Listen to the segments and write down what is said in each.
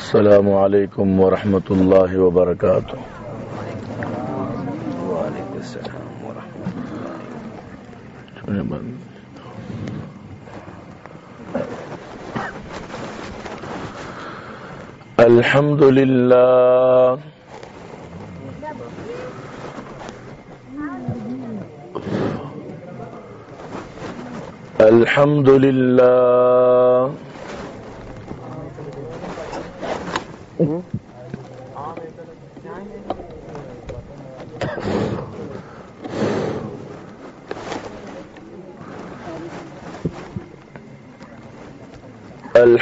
السلام عليكم ورحمة الله وبركاته. وعليكم السلام ورحمة الله الحمد لله. الحمد لله.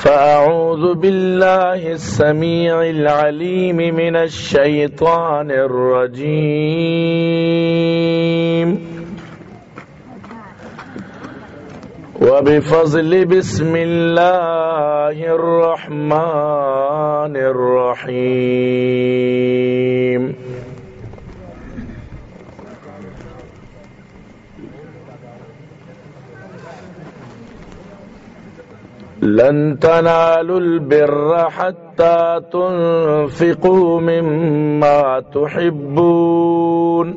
فأعوذ بالله السميع العليم من الشيطان الرجيم. وبفضل بسم الله الرحمن الرحيم. لن تنالوا البر حتى تنفقوا مما تحبون.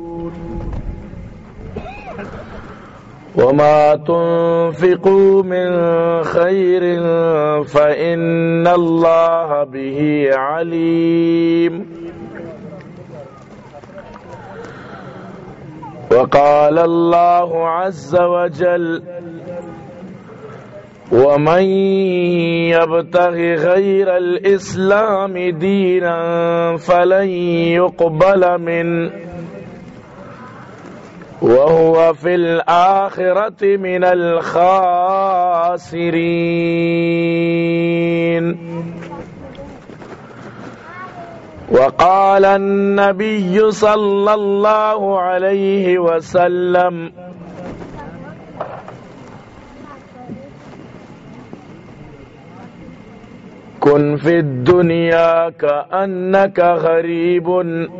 وما تنفقوا من خير فإن الله به عليم. وقال الله عز وجل ومن يبتغ غير الإسلام دينا فلن يقبل منه. وهو في الآخرة من الخاسرين. وقال النبي صلى الله عليه وسلم كن في الدنيا كأنك غريب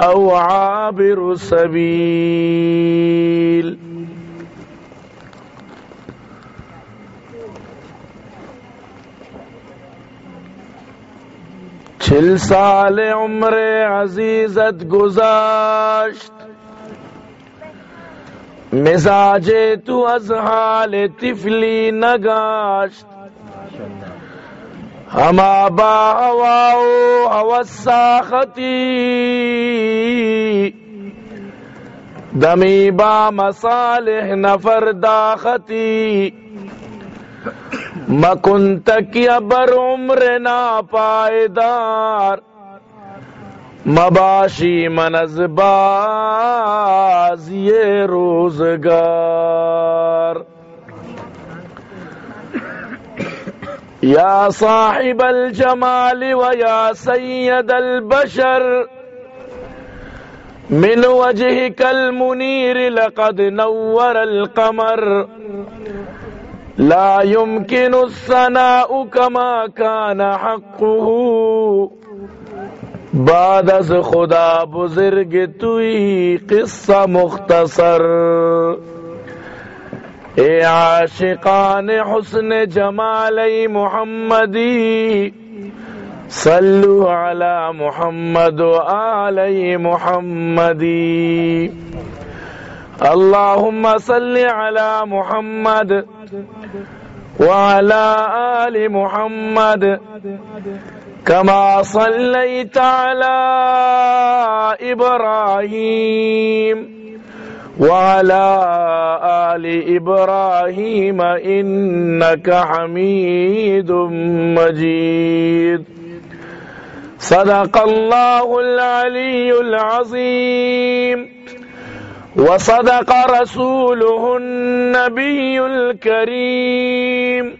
أو عابر سبيل. چل سال عمر عزیزت گزاشت مزاج تو از حال طفلی نگاشت. ہما با ہواؤ ہوساختی دمی با مصالح نفر داختی مکن تکی بر عمر نا پائیدار مباشی منز باز یہ روزگار یا صاحب الجمال ویا سید البشر، من وجهك المنير لقد نور القمر. لا يمكن الثناء كما كان حقه. بعد از خدا بزرگ توی قصہ مختصر. اے عاشقان حسن جمال محمدی، صلو علی محمد و آل محمدی۔ اللهم صل على محمد وعلى آل محمد كما صليت على إبراهيم وعلى آل إبراهيم إنك حميد مجيد. صدق الله العلي العظيم. وصدق رسوله النبي الكريم.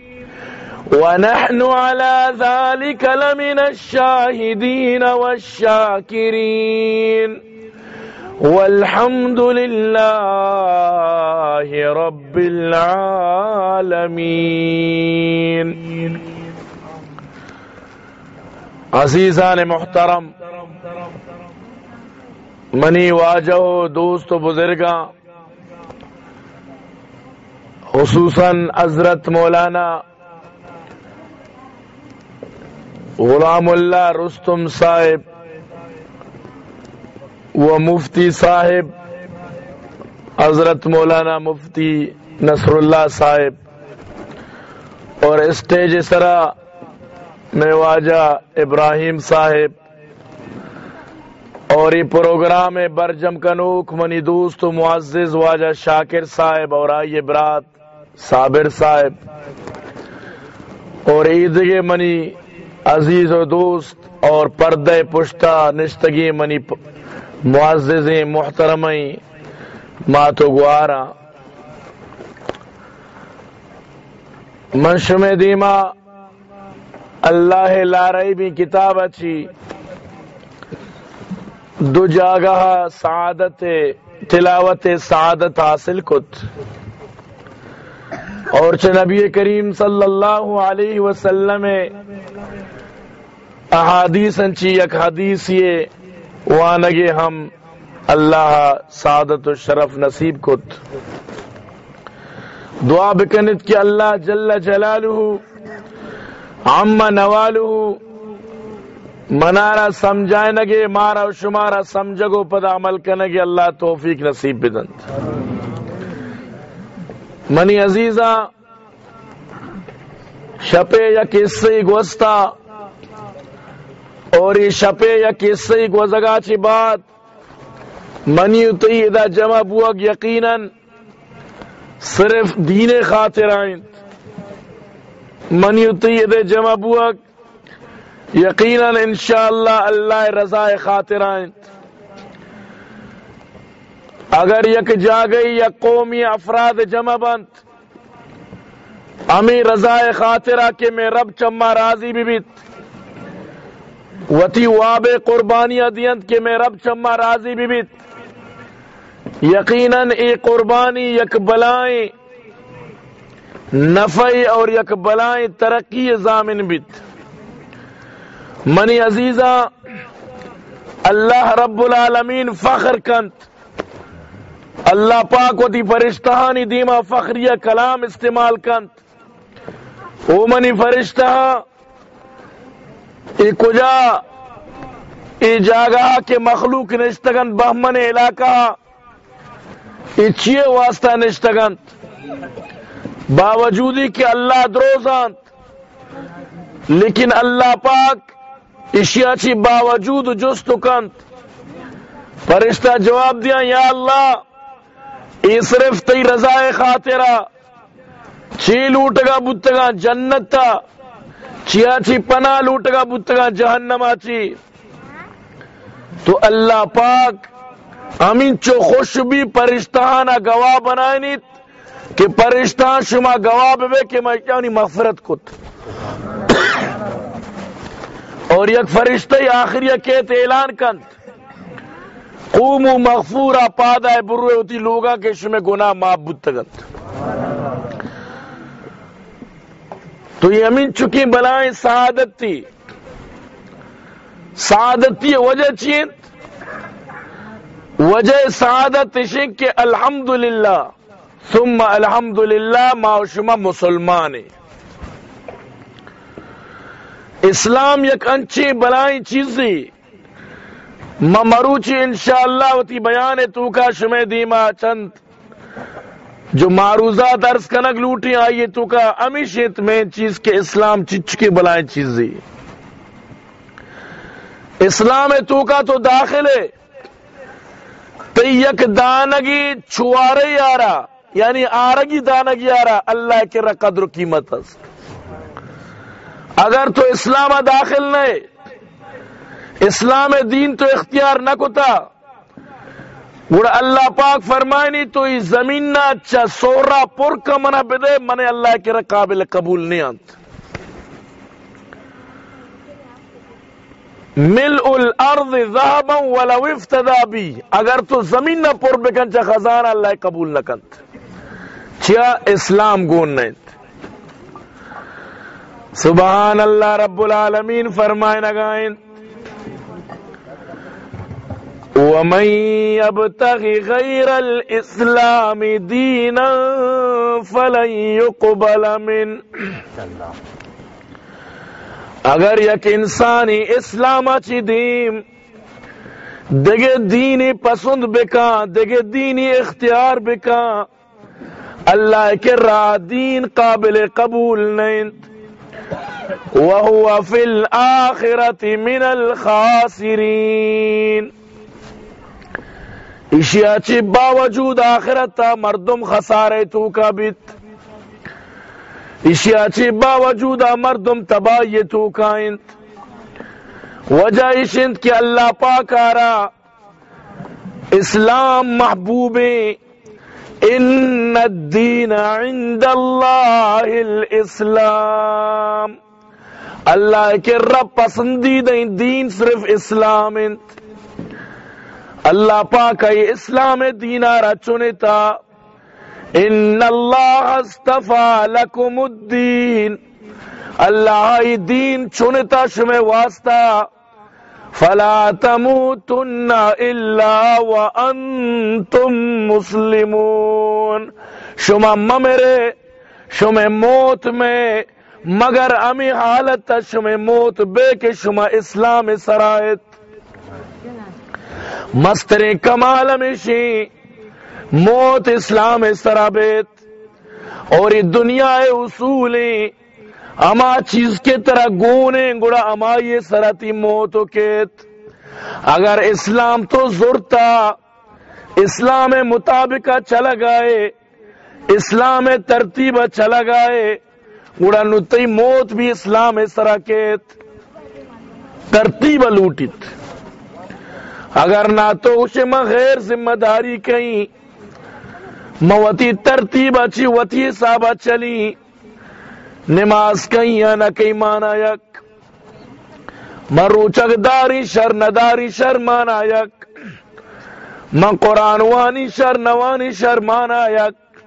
ونحن على ذلك لمن الشاهدين والشاكرين. والحمد لله رب العالمين. عزیزان محترم، منی واجہ دوست و بزرگاں، خصوصاً حضرت مولانا غلام اللہ رستم صاحب و مفتی صاحب، حضرت مولانا مفتی نصر اللہ صاحب۔ اور اسٹیج سرا میں واجہ ابراہیم صاحب۔ اور یہ پروگرام برجم کنوک منی دوست و معزز واجہ شاکر صاحب اور آئیے برات صابر صاحب۔ اور عید منی عزیز و دوست اور پردے پشتہ نشتگی منی معزز محترم ماتو گوارا۔ منشم دیما، اللہ لارئی بھی کتاب اچھی۔ دو جاگہ سعادت، تلاوت سعادت حاصل کت۔ اور چھ نبی کریم صلی اللہ علیہ وسلم احادیث انچی یک حدیث یہ وانگے ہم اللہ سعادت و شرف نصیب کت۔ دعا بکنت کہ اللہ جل جلالہ، عم نوالہ منارا سمجھائے نگے مارا شمارا سمجھگو، پدا عمل کنگے، اللہ توفیق نصیب بدند منی عزیزہ، شپے یا قصے گوستا اور یہ شپے یا قصے گوزگا چی بات۔ منی تی ادا جمع بوگ یقیناً صرف دین خاطر آئیں منی تی جمع بوگ یقیناً انشاءاللہ اللہ رضا خاطر آئیں اگر یک جا گئی یا قومی افراد جمع بند امی رضا خاطرہ کے میں رب چما راضی بھی بیت۔ وتی واب قربانی ادینت کے میں رب چما راضی بھی بیت۔ یقیناً ای قربانی یک بلائیں، نفعی اور یک بلائیں ترقی زامن بیت۔ منی عزیزہ اللہ رب العالمین فخر کنت اللہ پاک و دی فرشتہانی دیما فخریہ کلام استعمال کنت او منی فرشتہ ای کجا؟ ای جاگا کے مخلوق نشتگن، بہمن علاقہ۔ ای چیئے واسطہ نشتگن؟ باوجودی کہ اللہ دروزانت لیکن اللہ پاک اشیاء چی باوجود جست کنت فرشتہ جواب دیا، یا اللہ، ای صرف تی رضا خاطرہ چی لوٹگا بتگا جنت تا۔ چیا چی پناہ لوٹگا بتگا جہنما چی تو اللہ پاک امین چو خوش بھی پرشتہانا گواہ بنائنیت کہ پرشتہان شما گواہ بے کہ میں کیانی مغفرت کت۔ اور یک فرشتہ آخری کہت اعلان کند۔ قومو مغفورا پادا بروے ہوتی لوگا کے شمیں گناہ معاف بتگت تو یہ امین چکی بلائیں سعادت تھی سعادت تھی وجہ چین وجہ سعادت شک کہ الحمدللہ، ثم الحمدللہ ما مسلمان اسلام یک انچی بلائیں چیزی۔ مروچی انشاءاللہ وتی بیان تو کا شمع دیما چند۔ جو معروضات درس کنک لوٹی آئیے تو کا امیشیت میں چیز کے اسلام چچ بلائیں چیزی۔ اسلام تو کا تو داخل ہے۔ تی دانگی چوارے یارا یعنی آرگی دانگی یارا، اللہ کے قدر قیمت است۔ اگر تو اسلام داخل نہیں اسلام دین تو اختیار نہ کتا گوڑا اللہ پاک فرمائنی تو یہ زمین نہ اچھا سورا پر کا منع بدے، منے اللہ کے قابل قبول نہیں آنت۔ مل الارض ذهبا ولو افتدا بی۔ اگر تو زمین نہ پر بکن چا خزانہ اللہ قبول نہ کنت۔ چیا اسلام گون نیت سبحان اللہ رب العالمین فرمائے نگائن ومن يبتغي غير الاسلام دينا فلن يقبل من اگر یک انسانی اسلام چی دیم دگے دینی پسند بکا دگے دینی اختیار بکا، اللہ کے راہ دین قابل قبول نہیں. وهو في الآخرة من الخاسرين اشیاء چی باوجود آخرت تا مردم خسارے تو کا بیت اشیاء چی باوجود مردم تباہی تو کا انت وجہ اشنت کہ اللہ پاک آرا اسلام محبوب ان الدین عند اللہ الاسلام. اللہ کے رب پسندیدہ دین صرف اسلام انت اللہ پاک اسلام دینارا چنتا۔ ان اللہ استفا لکم الدین۔ اللہ دین چنتا شمع واسطہ۔ فلا تموتن الا وانتم مسلمون۔ شما ممرے شما موت میں۔ مگر امی حالت شما موت بے کے شما اسلام سرائت مستر کمال ہمیشی، موت اسلام سرابت اور یہ دنیا اصول اما چیز کے طرح گونے گڑا اما یہ سراتی موت کیت۔ اگر اسلام تو زورتا اسلام مطابق چلا گئے، اسلام ترتیب چلا گئے، گڑا نتی موت بھی اسلام سرا کیت۔ ترتیب لوٹت اگر نہ تو اسے میں غیر ذمہ داری کہیں۔ موتی ترتیب اچھی، وتی صاحبہ چلی۔ نماز کہیں یا نہ کہیں مانا یک۔ مروچک داری شر نداری، شر مانا یک۔ من قرآن وانی، شر نوانی، شر مانا یک۔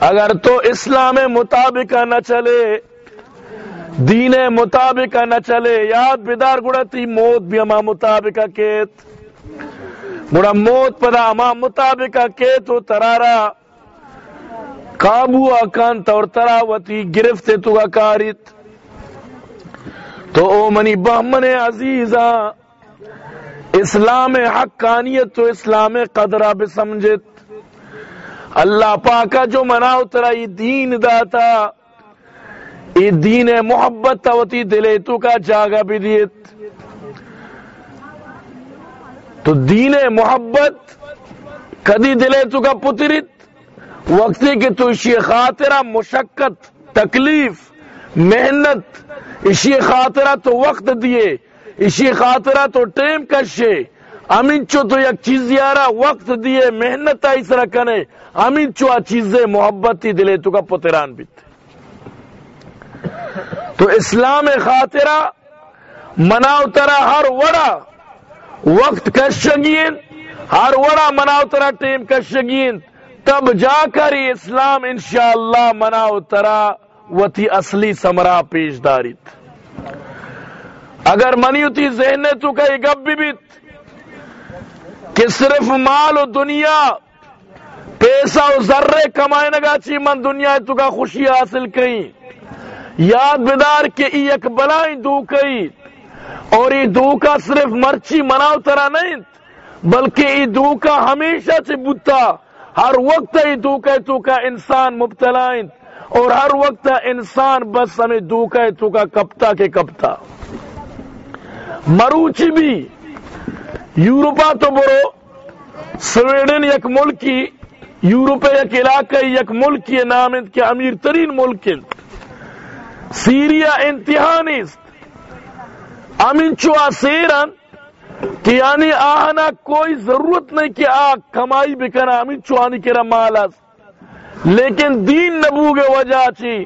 اگر تو اسلام مطابق نہ چلے، دین مطابق نہ چلے، یاد بیدار گڑا تی موت بھی اما مطابق کیت۔ گڑا موت پدا اما مطابق کیت ترارا قابو اکانت اور تراوتی گرفتے تو کاریت تو او منی بہمن عزیزا، اسلام حقانیت تو اسلام قدرہ بسمجت اللہ پاکا جو مناو ترا یہ دین داتا یہ دین محبت توتی دلے تو کا جاگا بھی دیت۔ تو دین محبت کدی دلے تو کا پتریت وقتی کہ تو اسی خاطرہ مشقت، تکلیف، محنت، اسی خاطرہ تو وقت دیے، اسی خاطرہ تو ٹیم کشے، امین چو تو یک چیز یارا وقت دیے، محنت آئی سرا کنے، امین چو آ چیزیں محبت ہی دلے تو کا پتران بیت۔ تو اسلام خاطرہ مناو ترا ہر وڑا وقت کشگین ہر وڑا مناو ترا ٹیم کشگین تب جا کر یہ اسلام انشاءاللہ مناو ترا وتی اصلی سمرا پیش داریت۔ اگر منیو تی ذہن تو کا گب بھی بیت، کہ صرف مال و دنیا، پیسہ و ذرے کمائے نگا چی من دنیا تو کا خوشی حاصل کئی یاد بدار کہ ای ایک دو کئی اور ای دو کا صرف مرچی مناو ترا نہیں، بلکہ ای دو کا ہمیشہ سے بتا ہر وقت ای دو کا تو کا انسان مبتلائیں اور ہر وقت انسان بس ہمیں دو کا تو کا کپتا کے کپتا۔ مروچی بھی یورپا تو برو، سویڈن یک ملکی یورپ یک علاقہ، یک ملک نام کے امیر ترین ملک سیریا انتہانی امین چوا سیرن کہ یعنی آہنا کوئی ضرورت نہیں کہ آ کمائی بکنا امین چوانی کرا مالس لیکن دین نبو کے وجہ چی،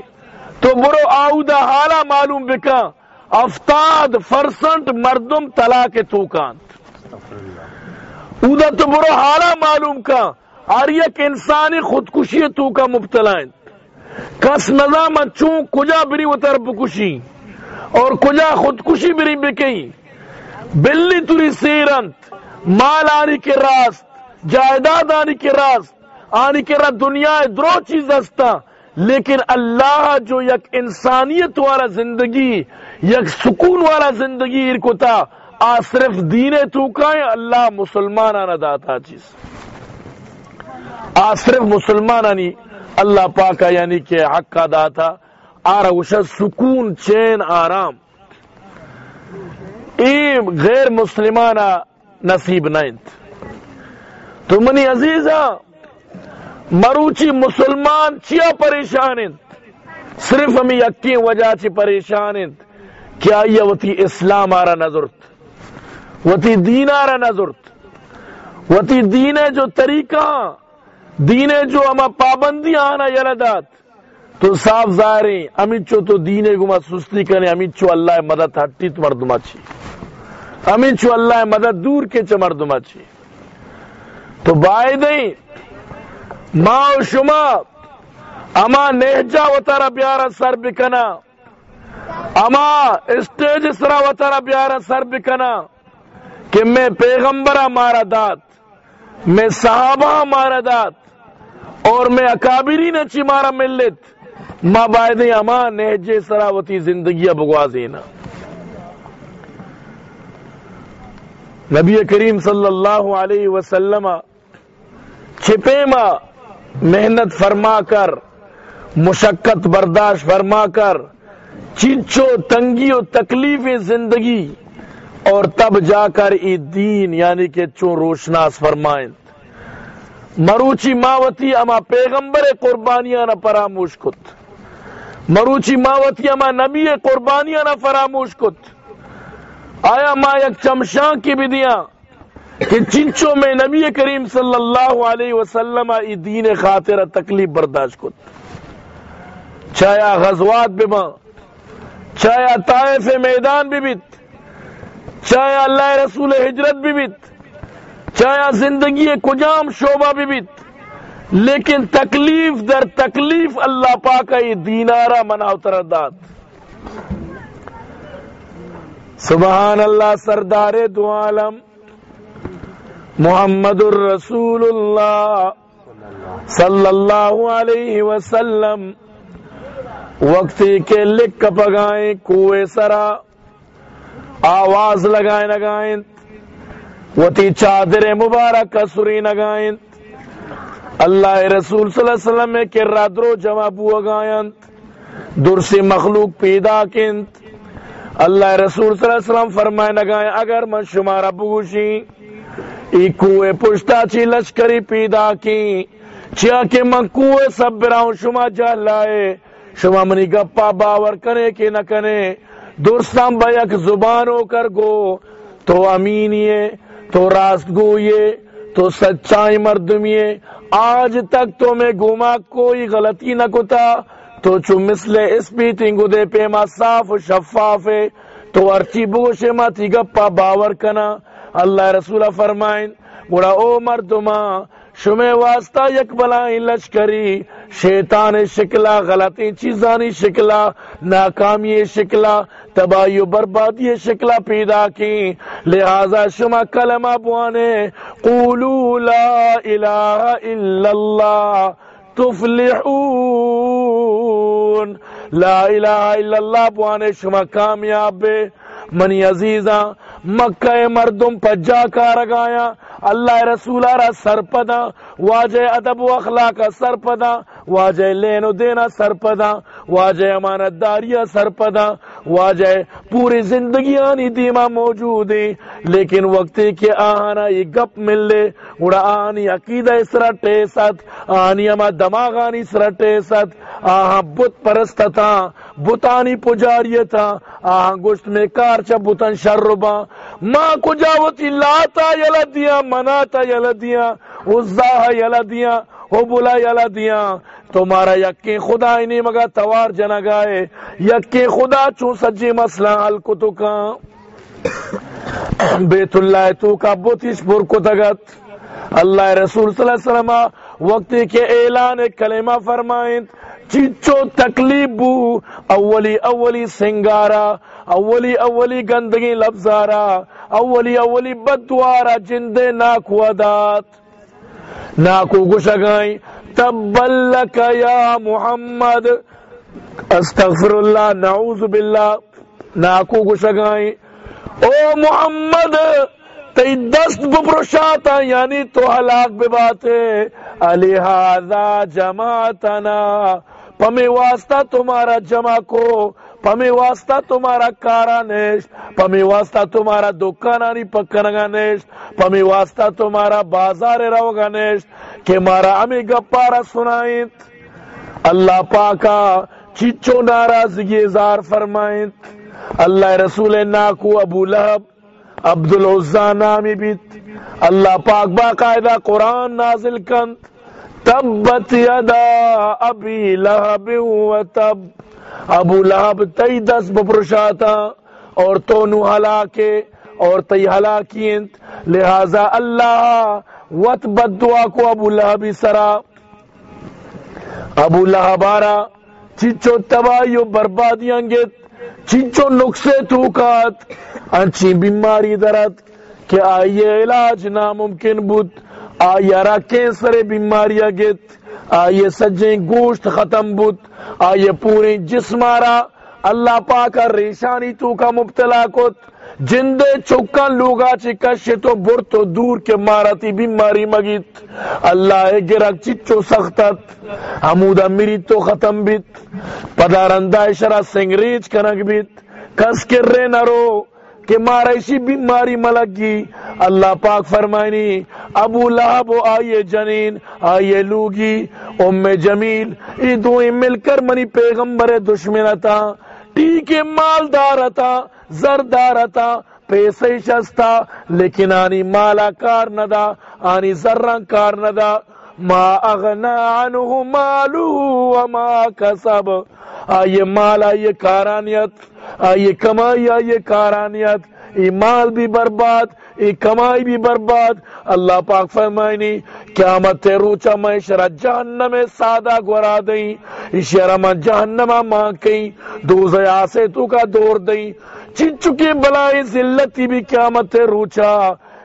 تو برو آؤدہ حالا معلوم بکا، افتاد فرسنٹ مردم طلاق توکانت اودا تو برو حالا معلوم کا، اور یک انسانی خودکشی تو کا مبتلا کس نظام چون کجا بری و تر بکشی اور کجا خودکشی بری بکئی بلی توری سیرنت مال آنی کے راست، جائیداد آنی کے راست، آنی کے راست دنیا درو چیز ہستا۔ لیکن اللہ جو یک انسانیت والا زندگی، یک سکون والا زندگی ارکوتا آ صرف دین تو اللہ مسلمان آنا داتا چیز۔ آ صرف مسلمان آنی، اللہ پاکا یعنی کہ حق کا داتا۔ آ سکون، چین، آرام۔ ای غیر مسلمانا نصیب نائنت تو منی عزیزہ، مروچی مسلمان چیا پریشان صرف ہمیں یقین وجہ چی پریشان کیا یہ وتی اسلام آرہ نظرت وتی دین آرہ نظرت وتی دین جو طریقہ، دین جو اما پابندی آنا یلدات تو صاف ظاہر ہیں امیت چو تو دین گما سستی کرنے امیت چو اللہ مدد ہٹی تو مردمہ چی امیت چو اللہ مدد دور کے چو مردمہ چی تو بائے دیں ماں و شما، اما نہجا و تارا بیارا سر بکنا۔ اما اسٹیج سرا و تارا بیارا سر بکنا۔ کہ میں پیغمبرہ مارا دات میں صحابہ مارا دات اور میں اکابری نے چی مارا ملت۔ ماں بائدیں اما نہجے سراوتی زندگی بگوازینا نبی کریم صلی اللہ علیہ وسلم چھپے ماں، محنت فرما کر، مشقت برداشت فرما کر، چنچو تنگی و تکلیف زندگی اور تب جا کر ای دین یعنی کہ چون روشناس فرمائیں مروچی ماوتی اما پیغمبر قربانیاں نہ فراموش کت۔ مروچی ماوتی اما نبی قربانیاں نہ فراموش کت۔ آیا ما یک چمشان کی بدیاں کہ چنچوں میں نبی کریم صلی اللہ علیہ وسلم ای دین خاطر تکلیف برداشت کت۔ چایا غزوات بما چایا طائف میدان بھی بیت۔ چایا اللہ رسول ہجرت بھی بیت۔ چایا زندگی کجام شعبہ بھی بیت۔ لیکن تکلیف در تکلیف اللہ پاک ای دینارہ منا اترداد سبحان اللہ، سردار دو عالم، محمد الرسول اللہ صلی اللہ علیہ وسلم۔ وقتی کے لکھ پگائیں، کوئے سرا، آواز لگائیں لگائیں وتی چادر مبارک سری لگائیں اللہ رسول صلی اللہ علیہ وسلم کے رادرو جمع بو گائیں درسی مخلوق پیدا کنت اللہ رسول صلی اللہ علیہ وسلم فرمائے لگائیں اگر من شمارا بوشی ای کوئے پشتا چی لشکری پیدا کی، چیا کہ من کوئے سب براؤں شما جا لائے۔ شما منی گپا باور کرے کہ نہ کرے درستان بیک زبان ہو کر گو۔ تو امینیے تو راست گوئیے تو سچائی مردمیے آج تک تو میں گھوما کوئی غلطی نہ کتا۔ تو چو مثل اس بیتنگو دے پیما صاف و شفاف ہے۔ تو ارچی بوشے ما تھی گپا باور کنا۔ اللہ رسولہ فرمائن، گوڑا او مردما شمع واسطہ یک بلائیں لشکری، شیطان شکلا غلطی چیزانی شکلا ناکامی شکلا تباہی و بربادی شکلا پیدا کی۔ لہذا شما کلمہ بوانے، قولو لا الہ الا اللہ، تفلحون۔ لا الہ الا اللہ بوانے شما کامیاب بے۔ منی عزیزاں، مکہ مردم پجا کا رگایا اللہ رسول را سرپدا، واجہ ادب و اخلاق سرپدا، واجہ لین و دینا سرپدا، واجہ امانت داریا سرپدا، واجہ پوری زندگی آنی دیما موجود ہیں۔ لیکن وقت کے آنا یہ گپ مل لے اڑا آنی عقیدہ اسرا ٹیست آنی اما دماغ آنی اسرا ٹیست آہاں بت پرست تھا، بتانی پجاری تھا۔ آہاں گشت میں کار چا بتن شربا ماں کو جاوتی لاتا یلا دیا مناتا یلا دیا عزا یلا دیا ہو یلا دیا۔ تمہارا یقین خدا ہی نہیں مگا توار جنا گائے۔ یقین خدا چون سجی مسئلہ حل کو تو کان بیت اللہ تو کا بوتیش پر کو تگت اللہ رسول صلی اللہ علیہ وسلم وقت کے اعلان کلمہ فرمائیں چیچو تکلیف بو، اولی اولی سنگارا۔ اولی اولی گندگی لفظارا، اولی اولی بدوارا جندے ناکو ادات ناکو گشگائیں تبلک یا محمد استغفر اللہ نعوذ باللہ. ناکو گشگائیں او محمد تی دست بپرشاتا یعنی تو حلاق بے باتے. الہذا جماعتنا، پمی واسطہ تمہارا جمع کو پمی واسطہ تمہارا کارا نیش پمی واسطہ تمہارا دکانانی پکنگا نیش پمی واسطہ تمہارا بازار روگا نیش کہ مارا امی گپارا سنائیت اللہ پاکا چچو ناراضگی اظہار فرمائیت اللہ رسول ناکو ابو لہب عبد العزا نامی بیت اللہ پاک باقاعدہ قرآن نازل کند تبت یدا ابی لہب و تب۔ ابو لہب تی دس بپرشاتا اور تو نو ہلاکے اور تی ہلاکینت لہذا اللہ وط بد دعا کو ابو لہبی سرا۔ ابو لہبارا چچو تباہی و بربادیاں گت چچو نقصے توکات انچی بیماری درد کہ آئیے علاج ناممکن بود۔ آئیے را کینسر بیماری گت آئیے سجیں گوشت ختم بود آئیے پوری جسمارا اللہ پاکا ریشانی تو کا مبتلا کت۔ جندے چکن لوگا چی کشی تو بر تو دور کے مارتی بیماری مگیت۔ اللہ گرک چچو سختت حمودہ میری تو ختم بیت۔ پدارندہ شرا سنگریج کنک بیت۔ کس کر رے نرو کہ مارا اسی بیماری ملگی اللہ پاک فرمائنی، ابو لہب آئیے جنین، آئیے لوگی، ام جمیل، ای دوئی مل کر منی پیغمبر دشمنتا۔ ٹھیک مالدار تھا زردار تھا پیسے شستا، لیکن آنی مالا کار ندا، آنی زران کار ندا۔ ما اغنا عنہ مالو وما کسب آئیے مال، آئیے کارانیت، آئیے کمائی، آئیے کارانیت. ای مال بھی برباد، ای کمائی بھی برباد. اللہ پاک فرمائنی، قیامت روچا میں شرع جہنم سادہ گورا دیں. اشیرہ من جہنم ماں کئی دوزہ آسے تو کا دور دیں. چنچکی بلائی زلتی بھی قیامت روچا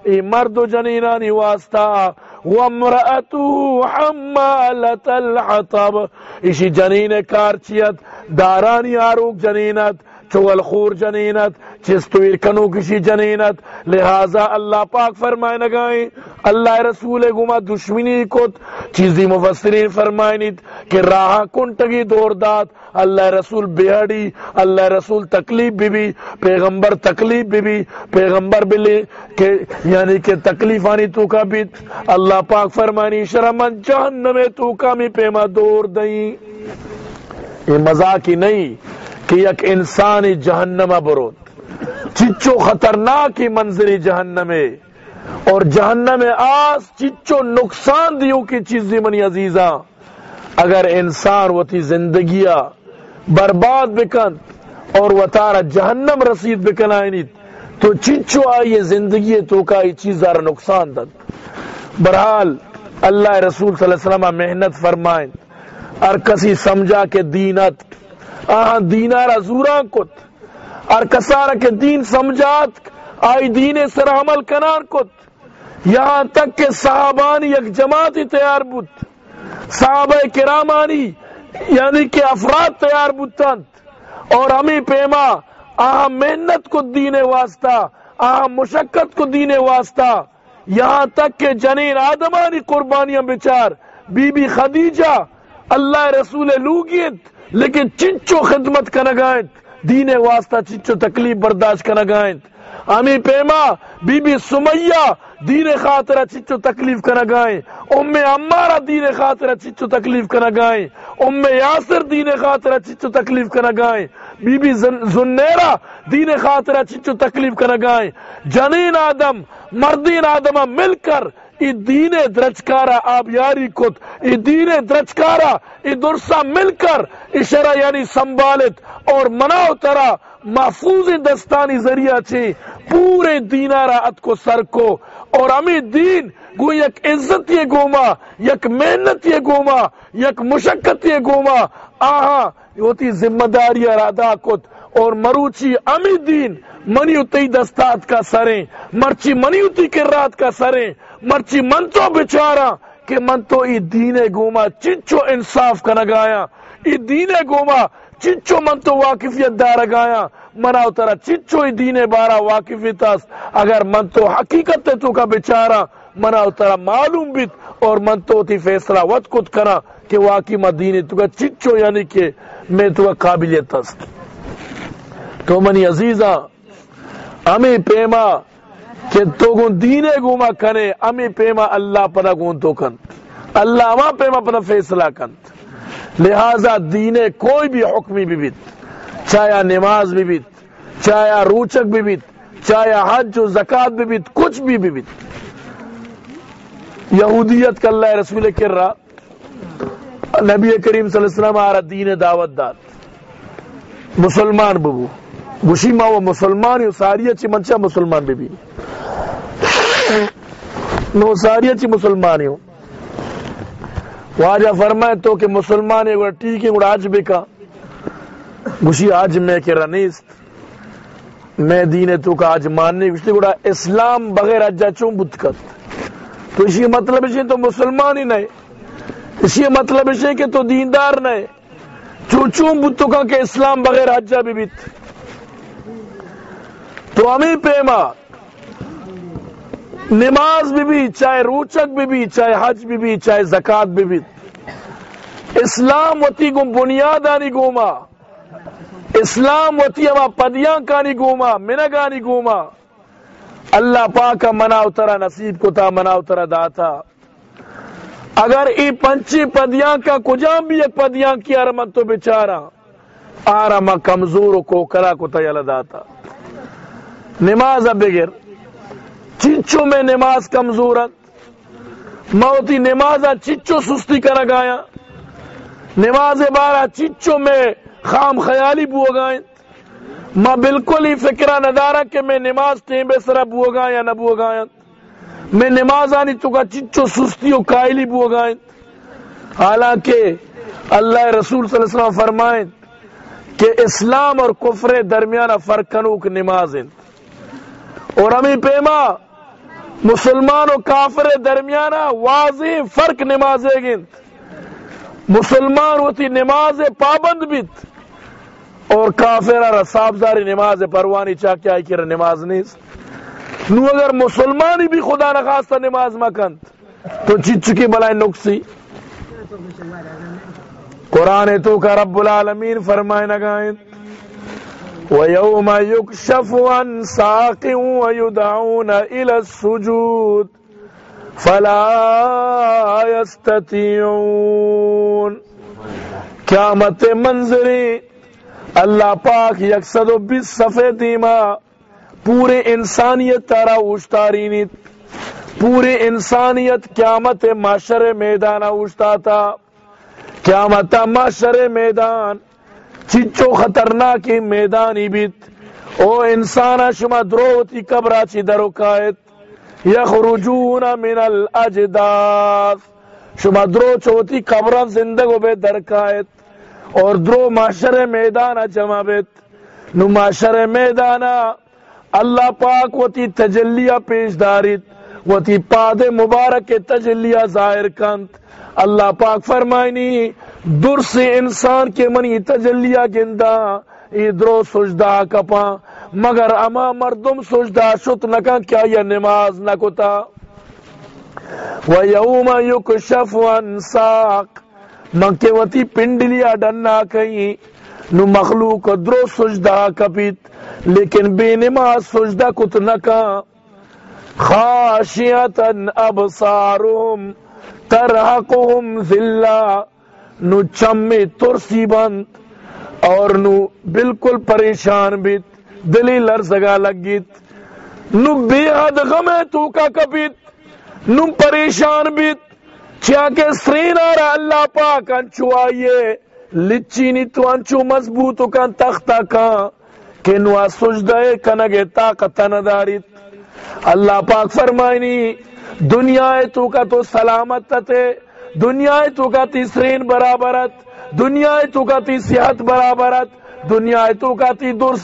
ای مرد و جنینانی واسطہ وامرأتو حمالت الحطب. اسی جنین کارچیت دارانی آروک جنینت چول خور جنینت چستویر کنو کسی جنینت. لہذا اللہ پاک فرمائے نگائیں اللہ رسول گما دشمنی کت. چیزی مفسرین فرمائنیت کہ راہ کنٹگی دور داد، اللہ رسول بیہڑی، اللہ رسول تکلیف بھی بھی پیغمبر تکلیف بھی بھی پیغمبر بلی کہ یعنی کہ تکلیف آنی تو کا بیت. اللہ پاک فرمائنی شرمن جہنم تو کا می پیما دور دیں یہ مزاقی نہیں کہ یک انسانی جہنم برود۔ چچو خطرناکی منظری جہنم اور جہنم آس چچو نقصان دیو کی چیزی منی عزیزاں۔ اگر انسان وہ زندگیہ برباد بکن اور وہ تارا جہنم رسید بکن آئینی تو چچو آئیے زندگی تو کا یہ چیز دارا نقصان دد برحال اللہ رسول صلی اللہ علیہ وسلم محنت فرمائیں اور کسی سمجھا کہ دینت آہاں دینارا زوران کت، اور کسارا کے دین سمجھات، آئی دین سر عمل کنان کت۔ یہاں تک کہ صحابانی یک جماعتی تیار بود صحابہ کرامانی یعنی کہ افراد تیار بودتند اور ہمیں پیما، آہاں محنت کو دین واسطہ، آہاں مشقت کو دین واسطہ۔ یہاں تک کہ جنین آدمانی قربانیاں بچار بی بی خدیجہ، اللہ رسول لوگیت۔ لیکن چنچو خدمت کا نگائت دین واسطہ چنچو تکلیف برداشت کا نگائت امی پیما بی بی سمیہ، دین خاطرہ چچو تکلیف کا نگائیں ام امارہ دین خاطرہ چچو تکلیف کا نگائیں ام یاسر دین خاطرہ چچو تکلیف کا نگائیں بی بی زنیرہ دین خاطرہ چچو تکلیف کا نگائیں جنین آدم، مردین آدم مل کر ای دین درچکارا آبیاری کت، ای دین درچکارا ای درسا مل کر اشرا یعنی سنبھالت اور مناو ترا محفوظ دستانی ذریعہ چھے پورے دینارا ات کو سر کو، اور ہمیں دین گو یک عزت یہ گوما، یک محنت یہ گوما، یک مشقت یہ گوما، آہا ہوتی ذمہ داری ادا کت، اور مروچی امی دین منی اتی دستات کا سریں، مرچی منی اتی کرات کا سریں مرچی من تو بچارا کہ من تو ای دین گوما چنچو انصاف کا نگایا ای دین گوما چنچو من تو واقفیت دار گایا۔ منا اترا چنچو ای دین بارا واقفیت اس اگر من تو حقیقت تو کا بچارا منا اترا معلوم بیت اور من تو تی فیصلہ وقت کت کرا کہ واقعی مدینی تو کا چنچو یعنی کہ میں تو کا قابلیت است۔ تو منی عزیزہ امی پیما کہ تو گون دینے گوما کنے، امی پیما اللہ پنا گون تو کن۔ اللہ اما پیما پنا فیصلہ کن۔ لہذا دینے کوئی بھی حکمی بھی بیت، چاہے نماز بھی بیت، چاہے روچک بھی بیت، چاہے حج و زکاة بھی بیت، کچھ بھی بھی بیت۔ یہودیت کا اللہ رسول کر رہا نبی کریم صلی اللہ علیہ وسلم آرہ دین دعوت داد۔ مسلمان ببو۔ گوشی ما و مسلمان یو ساریه چی منچا مسلمان بی بی نو ساریه چی مسلمان یو واجہ فرمائے تو کہ مسلمان ہے ٹھیک ہے آج بکا گوشی آج میں کہ رنیست میں دین تو کا آج ماننے گوشتی گوڑا اسلام بغیر اجا چون بتکت تو اسی مطلب اسی تو مسلمان ہی نہیں۔ اسی مطلب اسی کہ تو دیندار نہیں۔ چون چون بتکا کہ اسلام بغیر اجا بھی بیت۔ تو ہمیں پیما، نماز بھی بھی، چاہے روچک بھی بھی، چاہے حج بھی بھی، چاہے زکات بھی بھی۔ اسلام وتی گم، بنیادانی گوما۔ اسلام وتی اما پدیاں کانی گوما منگانی گوما۔ اللہ پاک منا اترا نصیب کو تا منا اترا داتا۔ اگر ای پنچی پدیاں کا کجام بھی ایک پدیاں کی ارمن تو بچارا آرما کمزور کو کرا کو تیل داتا۔ نماز بغیر۔ چچو میں نماز کمزورت موتی نماز چچو سستی کر گایا نماز بارہ چچو میں خام خیالی بو گائیں میں بالکل ہی فکرہ ندارا کہ میں نماز ٹیم بے سرا بو گایا نہ بو گایا میں نماز آنی تو کا چچو سستی و قائلی بو گائیں حالانکہ اللہ رسول صلی اللہ علیہ وسلم فرمائیں کہ اسلام اور کفر درمیان فرق کنوک نماز ہیں اور ہمیں پیما، مسلمان و کافر درمیانہ واضح فرق نماز گنت مسلمان ہوتی نماز پابند بیت، اور کافر رسابزاری نماز پروانی چاہ کیا نماز نہیں نو اگر مسلمانی بھی خدا نخواستہ نماز مکند تو چچ کی بلائے نقصی۔ قرآن تو کا رب العالمین فرمائے نگائیں ويوم يكشف عن ساق ويدعون إلى السجود فلا يستطيعون۔ قیامت منظری اللہ پاک یکسد و بیس صفحے دیما۔ پورے انسانیت تارا اوشتاری نیت پورے انسانیت قیامت معاشر میدان اوشتا تھا قیامت معاشر میدان۔ چچو خطرناک میدانی بیت۔ او انسان شما دروتی قبرا چی دروکایت یخرجون من الاجداث شما درو چوتی قبران زندگو بے درکایت اور درو معاشر میدانا جمع بیت۔ نو معاشر میدانا اللہ پاک وتی تجلیہ پیش دارید۔ وتی پاد مبارک تجلیہ ظاہر کنت اللہ پاک فرمائنی در سے انسان کے منی تجلیہ گندا ادرو سجدہ کپا مگر اما مردم سجدہ شت نکا کیا یہ نماز نہ نکتا وَيَوْمَ يُكْشَفُ عَنْ سَاق مکہ وتی پنڈلیا ڈننا کہیں نو مخلوق درو سجدہ کپیت، لیکن بے نماز سجدہ کت نکا خاشیتا ابصارهم ترحقهم ذلہ نو چمی ترسی بند اور نو بالکل پریشان بیت دلی لرزگا لگیت۔ نو بے حد غم ہے تو کا کبیت نم پریشان بیت۔ چیا کہ سرین آرہ اللہ پاک انچو آئیے لچینی تو انچو مضبوطو کن تختہ کان کہ نوا سجدہ کنگے طاقت نداریت اللہ پاک فرمائنی، دنیا ہے تو کا تو سلامت تے دنیا تو کا تی سرین برابرت، دنیا تو کا تی صحت برابرت، دنیا تو کا تی دور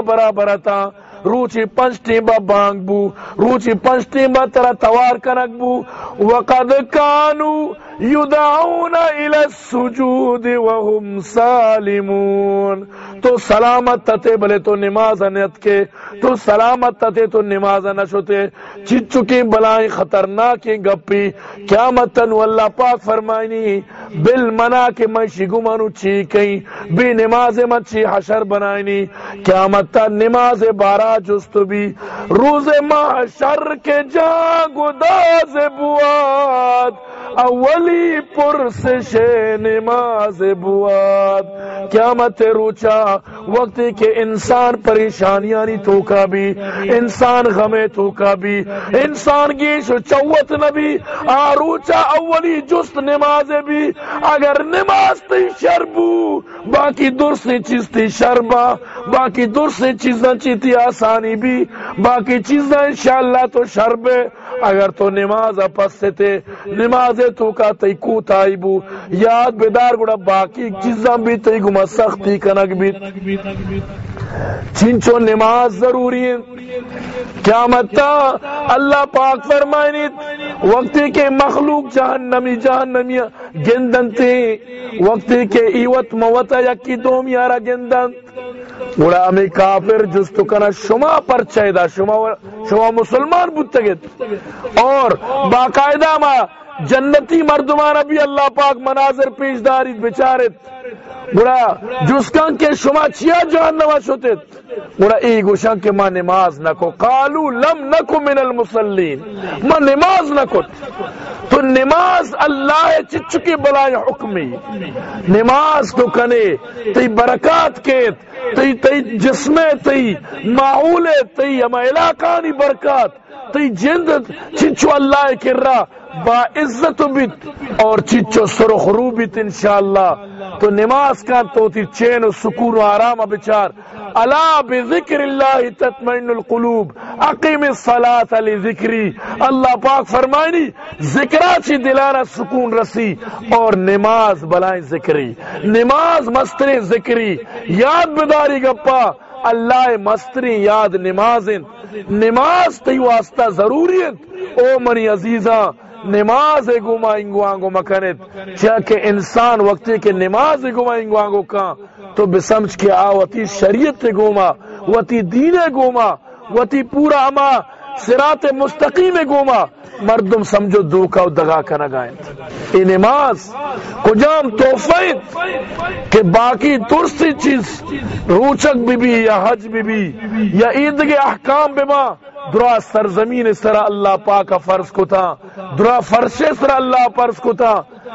برابرتا۔ روچی پنچ ٹیمبا بانگ بو، روچی پنچ ٹیمبا ترا توار کنک بو۔ وقد کانو یدعون الى السجود وهم سالمون. تو سلامت تتے بلے تو نماز نیت کے، تو سلامت تتے تو نماز نشوتے چچ چکی بلائیں خطرناک گپی قیامت تن اللہ پاک فرمائنی، بل منا کے میں شگمانو چی کئی بھی نماز مچی حشر بنائنی۔ قیامت نماز بارا جست بھی، روز محشر کے جاگو داز بواد۔ اولی پرسش نماز بواد. قیامت روچا وقت کے انسان پریشانیاں یعنی نہیں تو کا بھی، انسان غمے تو کا بھی، انسان گیش چوت نبی. آروچا اولی جست نماز بھی. اگر نماز تی شربو باقی درسی چیز تی شربا باقی درسی چیزاں چیتی آسانی بھی. باقی چیزاں انشاءاللہ تو شربے اگر تو نماز پس تے نماز تو کا تی کو تائبو یاد بیدار گڑا باقی چیزاں بھی تی گما سختی کنک بھی چنچو نماز ضروری ہے۔ قیامتا اللہ پاک فرمائنی وقتی کے مخلوق جہنمی جہنمی گندن تے۔ وقتی کے ایوت موتا یکی دوم یارا گندن۔ گوڑا ہمیں کافر جستو کنا شما پر چاہیدہ شما, شما مسلمان بودتا گت اور باقاعدہ ما جنتی مردمان ابھی اللہ پاک مناظر پیش داری بچارت بڑا جس کان کے شما چیا جہنما شتت بڑا ای گوشان کے ما نماز نکو قالو لم نکو من المسلین ما نماز نکو تو نماز اللہ چچکی بلائے حکمی نماز تو کنے تی برکات کیت تی تی جسمے تی معولے تی اما علاقانی برکات تی جند چچو اللہ کر رہا با عزت بیت اور چچو سرخ رو بیت انشاءاللہ تو نماز کا تو تی چین و سکون و آرام بچار۔ الا بذکر اللہ تطمئن القلوب۔ اقیم الصلاة لذکری۔ اللہ پاک فرمائنی، ذکرہ چی دلانا سکون رسی اور نماز بلائیں ذکری۔ نماز مستری ذکری۔ یاد بداری گپا، اللہ مستری یاد نماز نماز تی واسطہ ضروری او منی عزیزاں نماز گما انگو آنگو مکنت چاکہ انسان وقتی کے نماز گما انگو آنگو کان تو بسمجھ کے آوتی شریعت گوما، وتی دین گوما، وتی پورا اما سرات مستقیم گوما، مردم سمجھو دوکا و دگا کا نگائیں۔ ای نماز کجام توفیت کہ باقی درستی چیز، روچک بی بی یا حج بی بی یا عیدگی احکام بی ما، درا سرزمین سر اللہ پاک فرض کو تھا درا فرش سر اللہ فرض کو تھا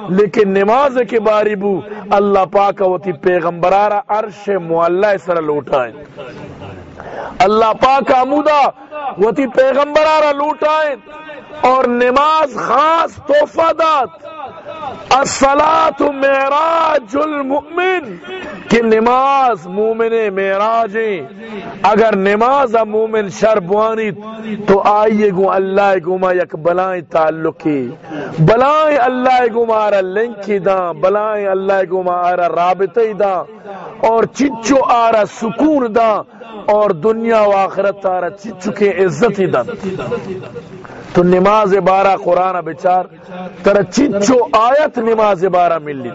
لیکن نماز کے باری بو، اللہ پاک وتی پیغمبرارا عرش معلہ سر لوٹائیں۔ اللہ پاک آمودہ وتی پیغمبرارا لوٹائیں اور نماز خاص تحفہ دات الصلاة معراج المؤمن، کہ نماز مومن معراج اگر نماز مومن شربوانی تو آئیے گو اللہ گما یک بلائیں تعلقی۔ بلائیں اللہ گما آرہ لنکی دا بلائیں اللہ گما آرہ رابطی دا اور چچو آرہ سکون دا اور دنیا و آخرت آرہ چچو کے عزتی دا تو نماز بارہ قرآن بچار تر چچو آیت نماز بارہ ملی۔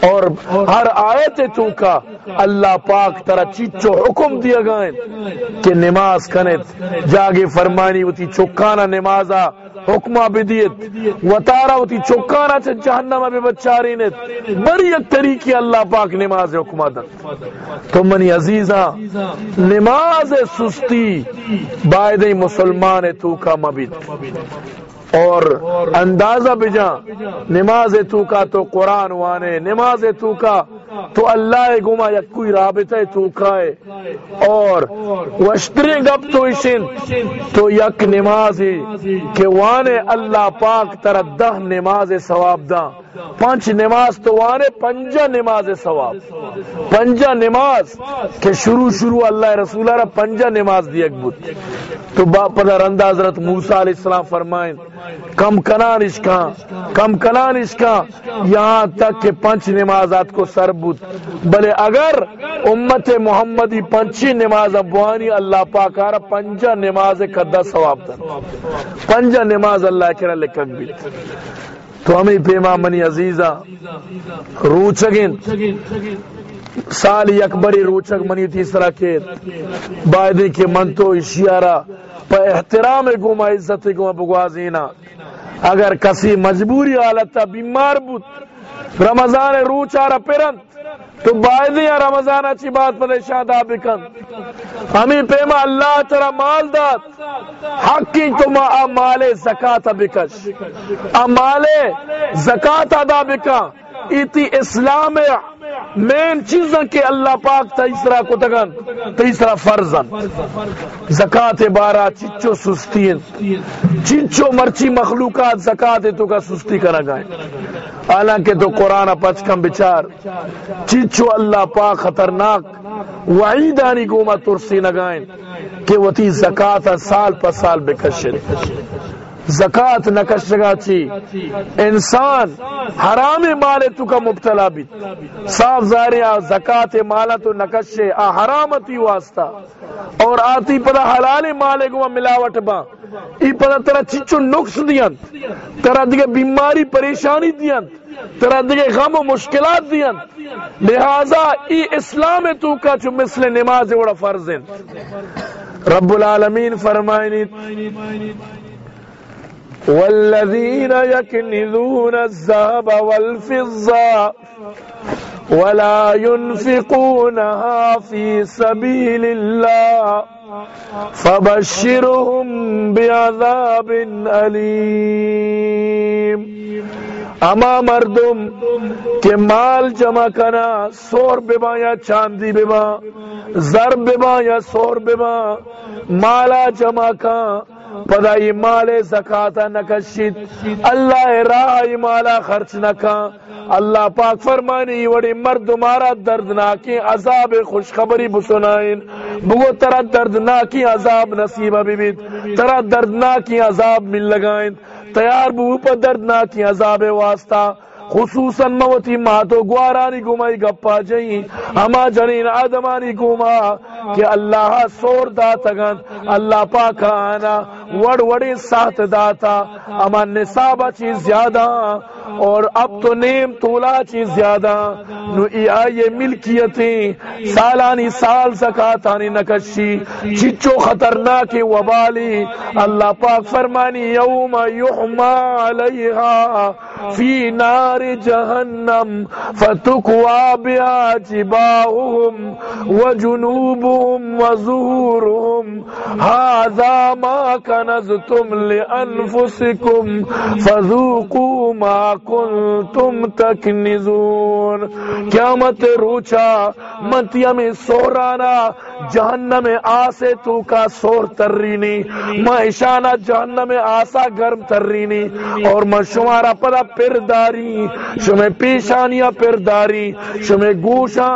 اور ہر آیت تو کا اللہ پاک تر چچو حکم دیا گئے کہ نماز کنت جاگے فرمانی ہوتی چکانا نمازا حکمہ بدیت، وطارہ ہوتی چکانا چھے جہنم بے بچاری نت بری ایک طریقی اللہ پاک نماز حکمہ دن تو منی عزیزہ، نماز سستی بائدہ مسلمان تو کا مبید۔ اور اندازہ بجا نماز تو کا تو قرآن وانے نماز تو کا تو اللہ گما یا کوئی رابطہ تو کا ہے اور وشتری گپ تو اشن تو یک نماز ہی کہ وانے اللہ پاک تر دہ نماز ثواب دا پانچ نماز تو وانے پنجا نماز ثواب۔ پنجا نماز کہ شروع شروع اللہ رسول اللہ پنجا نماز دی اکبت تو باپ پر انداز حضرت موسیٰ علیہ السلام فرمائیں، کم کنان اشکا ہاں، کم کنان اشکا ہاں، یہاں تک کہ پنچ نمازات کو سربت بلے اگر امت محمدی پنچی نماز ابوانی، اللہ پاکارا پنجا نماز کدہ ثواب دا پنجا نماز اللہ کرا لکھک بھی۔ تو ہمیں پیما منی عزیزہ روچگن سال اکبری روچک منی تیسرا کے بائدی کے من تو اشیارہ پہ احترام گوما عزت گوما بگوازینا اگر کسی مجبوری حالتا بیمار بود، رمضان روچارا پیرند تو بائدی رمضان اچھی بات پر شادہ بکن۔ ہمیں پیما اللہ ترہ مال دات حقی تو ما امال زکاة بکش۔ امال زکاة ادا بکا۔ ایتی اسلام مین چیزاں کے اللہ پاک تیسرا کو تگن تیسرا فرزن۔ زکاة بارا چچو سستین چچو مرچی مخلوقات زکاة تو کا سستی کرا گئے حالانکہ تو قرآن پچ کم بچار۔ چچو اللہ پاک خطرناک۔ وعیدانی گوما ترسی نگائیں کہ وہ تی زکاة سال پر سال بکشن۔ زکات نکشگا چی انسان حرام مال تو کا مبتلا بھی۔ صاف ظاہر زکات مالا تو نکشے آ حرامتی واسطہ۔ اور آتی پدا حلال مال گوا ملاوٹ با۔ ای پدا ترا چچو نقص دیان۔ ترا دیگه بیماری پریشانی دیان۔ ترا دیگه غم و مشکلات دیان۔ لہذا ای اسلام تو کا چو مثل نماز وڑا فرض رب العالمین فرمائنی۔ والذين يكنذون الذهب والفضة ولا ينفقونها في سبيل الله فبشرهم بعذاب أليم اما مردم کہ مال جمع کنا، سور ببا یا چاندی ببا، زر ببا یا سور ببا، مالا جمع کنا پدا یہ مال زکاة نکشید اللہ راہ مالا خرچ نکا اللہ پاک فرمانی وڑی مرد مارا دردناکی عذاب خوشخبری بسنائن. بگو ترا دردناکی عذاب نصیب بیبید ترا دردناکی عذاب مل لگائن. تیار بو پر دردناکی عذاب واسطہ. خصوصاً موتی ماتو گوارانی گمائی گپا جائیں ہما جنین آدمانی گما. کہ اللہ سور دا داتگن اللہ پاک آنا. وڑ وڑی ساتھ داتا، اما نصابہ چیز زیادہ، اور اب تو نیم تولا چیز زیادہ۔ نو ای آئیے ملکیتیں، سالانی سال زکاتانی نکشی چچو خطرناک وبالی۔ اللہ پاک فرمانی، یوم یحما علیہا فی نار جہنم، فتکوا بیا جباؤہم وجنوبہم وزورہم هذا ما کنزتم لأنفسکم فذوقوا ما کنتم تکنزون قیامت روچا منتیا میں سورانا جہنم آسے تو کا سور ترینی مہشانہ جہنم آسا گرم ترینی اور میں شمارا پدا پرداری شمیں پیشانیاں پرداری شمیں گوشاں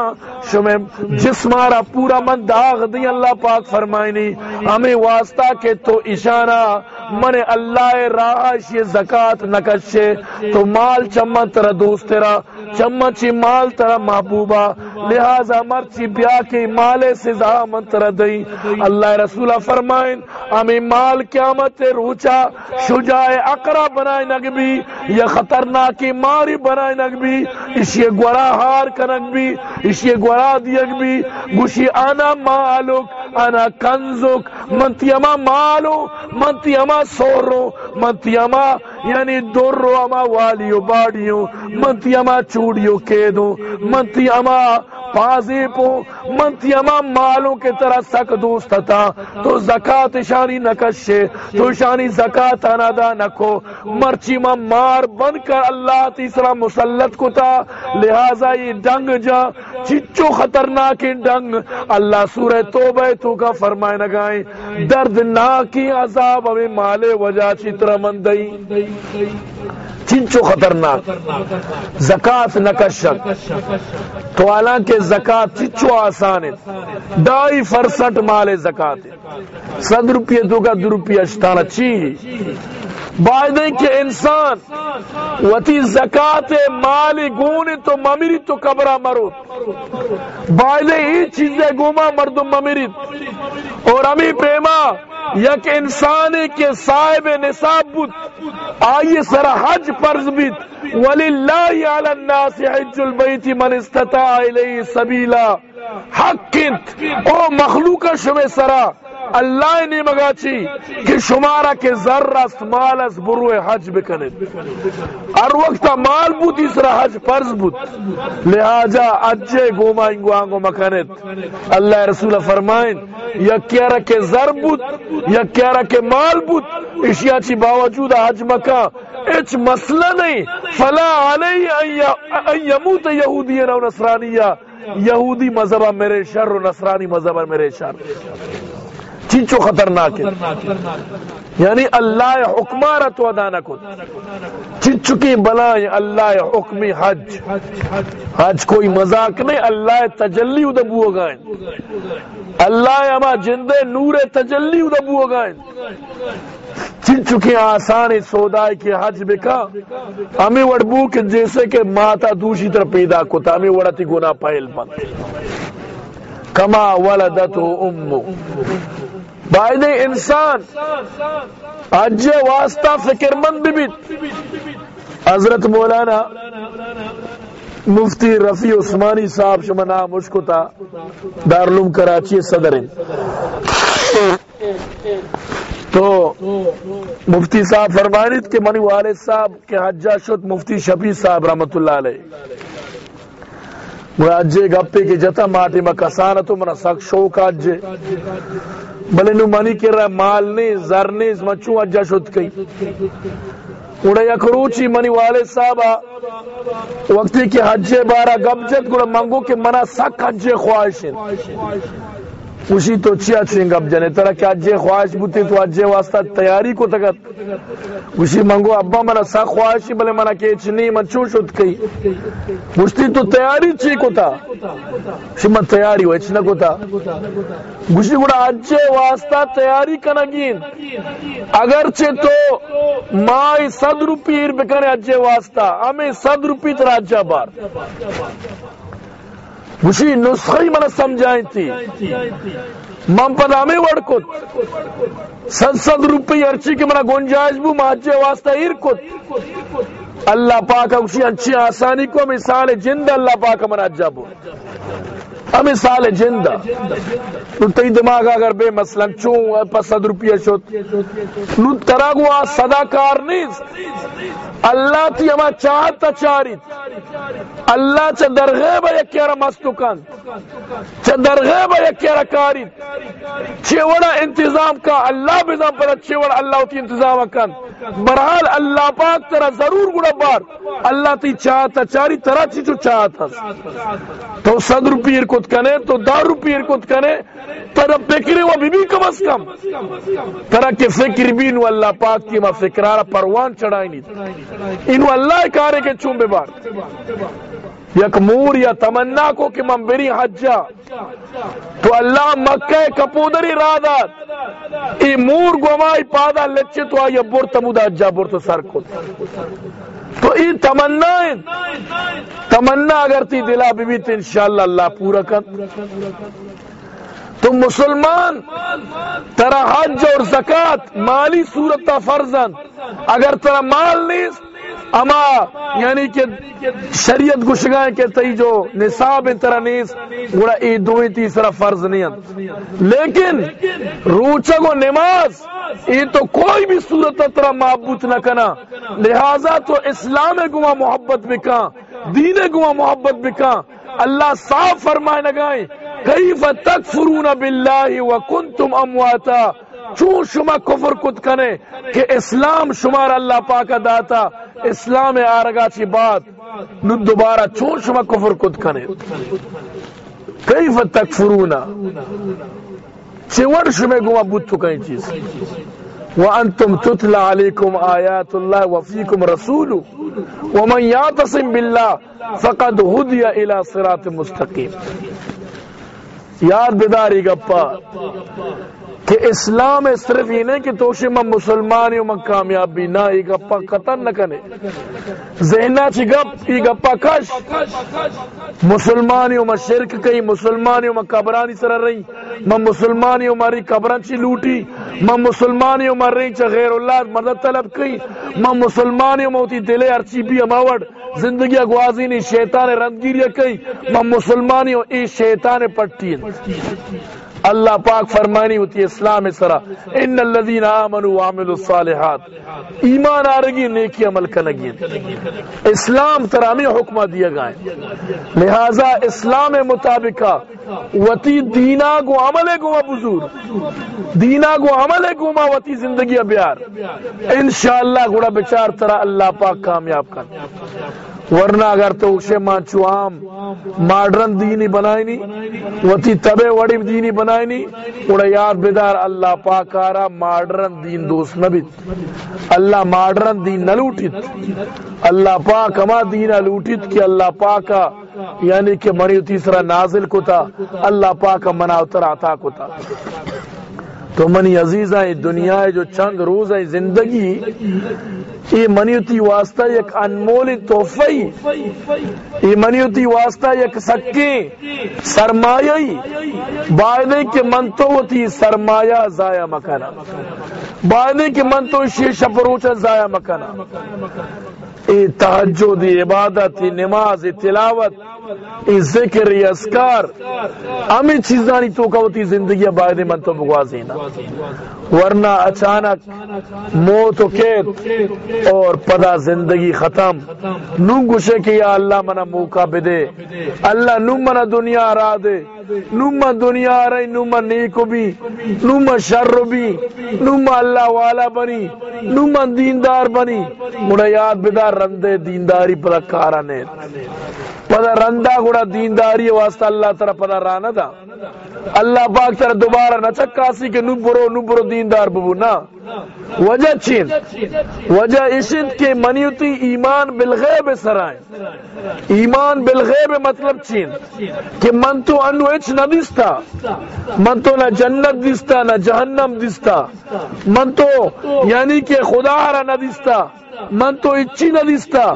شمیں جسمارا پورا من داغ دی اللہ پاک فرمائنی ہمیں واسطہ کہ تو عشاء اشانہ من اللہ راش یہ زکات نکشے تو مال چمن ترا دوست تیرا چمن چی مال ترا محبوبہ، لہذا مرچی بیا کے مال سے زامن ترا دئی۔ اللہ رسول فرمائن، ہمیں مال قیامت روچا شجاع اقرا بنائے نگبی یا خطرناکی ماری بنائے نگبی اس یہ گورا ہار کنگ بھی، اس یہ گورا دیگ بھی، گوشی آنا مالک انا کنزک منتی اما مالو منتی اما سورو منتی اما یعنی دورو اما والیو، باڑیو منتی اما چوڑیو، کیدو منتی اما پازی پو من تیما مالوں کے طرح سک دوست تھا۔ تو زکات شانی نکشے تو شانی زکات انادا نکو مرچی ما مار بن کر اللہ تیسرا مسلط کو تھا۔ لہذا یہ ڈنگ جا۔ چچو خطرناک ڈنگ۔ اللہ سورہ توبہ تو کا فرمائے نگائیں دردناکی عذاب ہمیں مالے وجہ چتر مندئی چنچو خطرناک۔ زکات نکشک تو حالانکہ زکات چچو آسان ہے۔ ڈائی فرسٹ مال زکات۔ صد روپیہ دو کا دو روپیہ اشتانا چی بعد کہ انسان وتی زکات مال گون تو ممیری تو قبرہ مرو۔ بعد ہی چیزیں گوما مردم ممیری اور امی پیما، یک انسان کے صاحب نصاب بود۔ آئیے سر حج فرض بیت وللہ علی الناس حج البیت من استطاع الیہ سبیلا حق او مخلوق شمع سرا، اللہ نے مگا چی کہ شمارا کے ذرہ مال از بروے حج بکنے۔ ہر وقت مال بود اسرا حج فرض بود۔ لہذا اجے گوما انگو آنگو مکنت اللہ رسول فرمائیں یا کیا رکھے ذر بود، یا کیا رکھے مال بود، اشیاء چی باوجود حج مکا اچ مسئلہ نہیں۔ فلا علی ان یموت یہودی و نصرانیہ یہودی مذہبہ میرے شر و نصرانی مذہبہ میرے شر۔ چیچو خطرناک ہے۔ یعنی اللہ حکمارہ تو ادا نہ کت چچو کی بلائیں اللہ حکمی حج۔ حج کوئی مذاق نہیں، اللہ تجلی ادبو گائیں۔ اللہ اما جندے نور تجلی ادبو گائیں۔ چچو کی آسان سودائی کی حج بکا ہمیں وڑبو کہ جیسے کہ ماتا دوشی طرح پیدا کتا ہمیں وڑتی گناہ پہل بند۔ کما ولدتو امو باید انسان اج واسطہ فکر مند بھی حضرت مولانا مفتی رفیع عثمانی صاحب شما نام مشکو تا دارلوم کراچی صدر تو مفتی صاحب فرمانیت کہ منی والد صاحب کے حجہ شد، مفتی شفیع صاحب رحمت اللہ علیہ۔ وہ اجے گپے کے جتا ماٹی میں کسانا تو منا سک شوق اجے بلے نو منی کر رہا مال نہیں، زر نہیں مچو اجا شد کئی۔ اڑا یا کروچی منی والے صاحبہ وقتی کی حجے بارا گپ جت گڑا منگو کہ منا سک حجے خواہش اسی تو چیا چھیں گپ جنے ترہ کہ اجے خواہش بوتی تو اجے واسطہ تیاری کو تکت اسی منگو، ابا منا سا خواہشی، بلے منا کیچ نہیں من چون شد کئی۔ گوشتی تو تیاری چی کو تا؟ اسی من تیاری ہوئے چنا کو تا۔ گوشتی گوڑا اجے واسطہ تیاری کنگین اگرچہ تو مائی صد روپی بکنے اجے واسطہ، ہمیں صد روپی تر اجا بار۔ گوشی نسخی من سمجھائیں تھی۔ من پدا وڑکت ست ست روپی ارچی کی منا گنجائش بو، ماجے واسطہ ایر کت۔ اللہ پاک اچھی اچھی آسانی کو مثال جند اللہ پاک منا جب۔ ہمیں سال جندہ۔ نو تی دماغ اگر بے مثلا چون پس صد روپیہ شد۔ نو تراغوا صدا کار نیز۔ اللہ تی ہما چاہتا چاریت۔ اللہ چا درغیب یکیارا مستو کن چا درغیب یکیارا کاریت۔ چھے وڑا انتظام کا اللہ بزام پر چھے وڑا اللہ تی انتظام کن برحال اللہ پاک ترہ ضرور گڑا بار۔ اللہ تی چاہتا چاری ترہ چی چو چاہتا تو صد روپیر کت کنے تو دار روپیر کت کنے ترہ فکر و بی بی کم از کم۔ ترہ کے فکر بھی انو اللہ پاک کی ما فکرارا پروان چڑھائی نہیں انو اللہ کارے کے چون بے بار۔ یک مور یا تمنا کو کہ من بری حجا۔ تو اللہ مکہ کپودری رادات ای مور گومائی پادا لچے تو آیا بور تمودا حجا بور تو سر کو تو یہ تمنا تمنا اگر تی دلا بھی تو انشاءاللہ اللہ پورا کر۔ تو مسلمان، ترا حج اور زکات مالی صورت فرزن اگر ترا مال نہیں اما یعنی کہ شریعت گشگائیں کہ تئی جو نصاب طرح نیس گوڑا ای دوئی تیسرا فرض نہیں لیکن روچہ کو نماز، ای تو کوئی بھی صورت طرح معبوط نہ کنا۔ لہذا تو اسلام گوا محبت بکا، دین گوا محبت بکا۔ اللہ صاف فرمائے لگائیں، کیف تکفرون باللہ وکنتم امواتا؟ چون شما کفر کت کنے کہ اسلام شمار اللہ پاک داتا اسلام آرگا چی بات، نو دوبارہ چون شما کفر کت کنے۔ کیف تکفرون؟ چور شما گوا بوتو کہیں چیز۔ وانتم تتلى عليكم آيات الله وفيكم رسول۔ ومن يعتصم بالله فقد هدي الى صراط مستقيم یاد بداری گپا کہ اسلام صرف ہی نہیں کہ توشی میں مسلمانی میں کامیابی، نہ ای گپا قطن نہ کنے ذہنہ چی گپ ای گپا کش۔ مسلمانی میں شرک کئی، مسلمانی میں قبرانی سر رہی۔ میں مسلمانی ماری قبران چی لوٹی۔ میں مسلمانی مر رہی چا غیر اللہ مدد طلب کئی۔ میں مسلمانی میں ہوتی دلے ارچی بھی اماوڑ۔ زندگی اگوازی نہیں شیطان رندگیری کئی۔ میں مسلمانی ہوں ای شیطان پٹی۔ ہے اللہ پاک فرمانی ہوتی ہے اسلام سرا. ان الذين امنوا وعملوا الصالحات. ایمان آرگی نیکی عمل کنگی اسلام ترامی حکمہ دیا گئے لہذا اسلام مطابقہ وتی دینا گو عمل گو بزور دینا گو عمل گو ما وتی زندگی بیار انشاءاللہ گوڑا بچار ترا اللہ پاک کامیاب کر. ورنہ اگر تو اسے ماں چوام ماڈرن دینی بنائی وتی تبے وڑی دینی بنائی اڑا یاد بیدار اللہ پاک آرا ماڈرن دین دوست نبیت اللہ ماڈرن دین نہ لوٹیت۔ اللہ پاک ہما دین لوٹیت کہ اللہ پاکا یعنی کہ منی تیسرا نازل کو تھا اللہ پاک منا اتر عطا کو تھا تو منی عزیزہ دنیا جو چند روز ہے زندگی، یہ منیوتی واسطہ یک انمول توفی یہ منیوتی واسطہ یک سکی سرمایہ بائدے کے منتو ہوتی سرمایہ ضائع مکانا بائدے کے منتو شیش پروچا ضائع مکانا ای تحجد ای عبادت، ای نماز، ای تلاوت، ای ذکر، ای اسکار ہمیں چیزانی تو کہوتی زندگی باید من تو بگوازینا ورنہ اچانک موت و کیت اور پدا زندگی ختم۔ نو گوشے کہ یا اللہ منا موقع بدے۔ اللہ نو منا دنیا را دے۔ نو دنیا رہی نو ما نیکو بھی نو شر بھی نو اللہ والا بنی نو دیندار بنی۔ مڑا یاد بدا رندے دینداری پدا کارا نیت پدا رندہ گڑا دینداری واسطہ اللہ ترہ پدا رانا دا۔ اللہ پاک ترہ دوبارہ نہ چکاسی کہ نو برو دیندار ببو نا وجہ چین؟ وجہ اشد کے منیوتی ایمان بالغیب سرائیں ایمان بالغیب مطلب چین؟ کہ من تو انو اچ نہ دستا، من تو نہ جنت دستا، نہ جہنم دستا۔ من تو یعنی کہ خدا را نہ دستا، من تو اچھی نہ دستا۔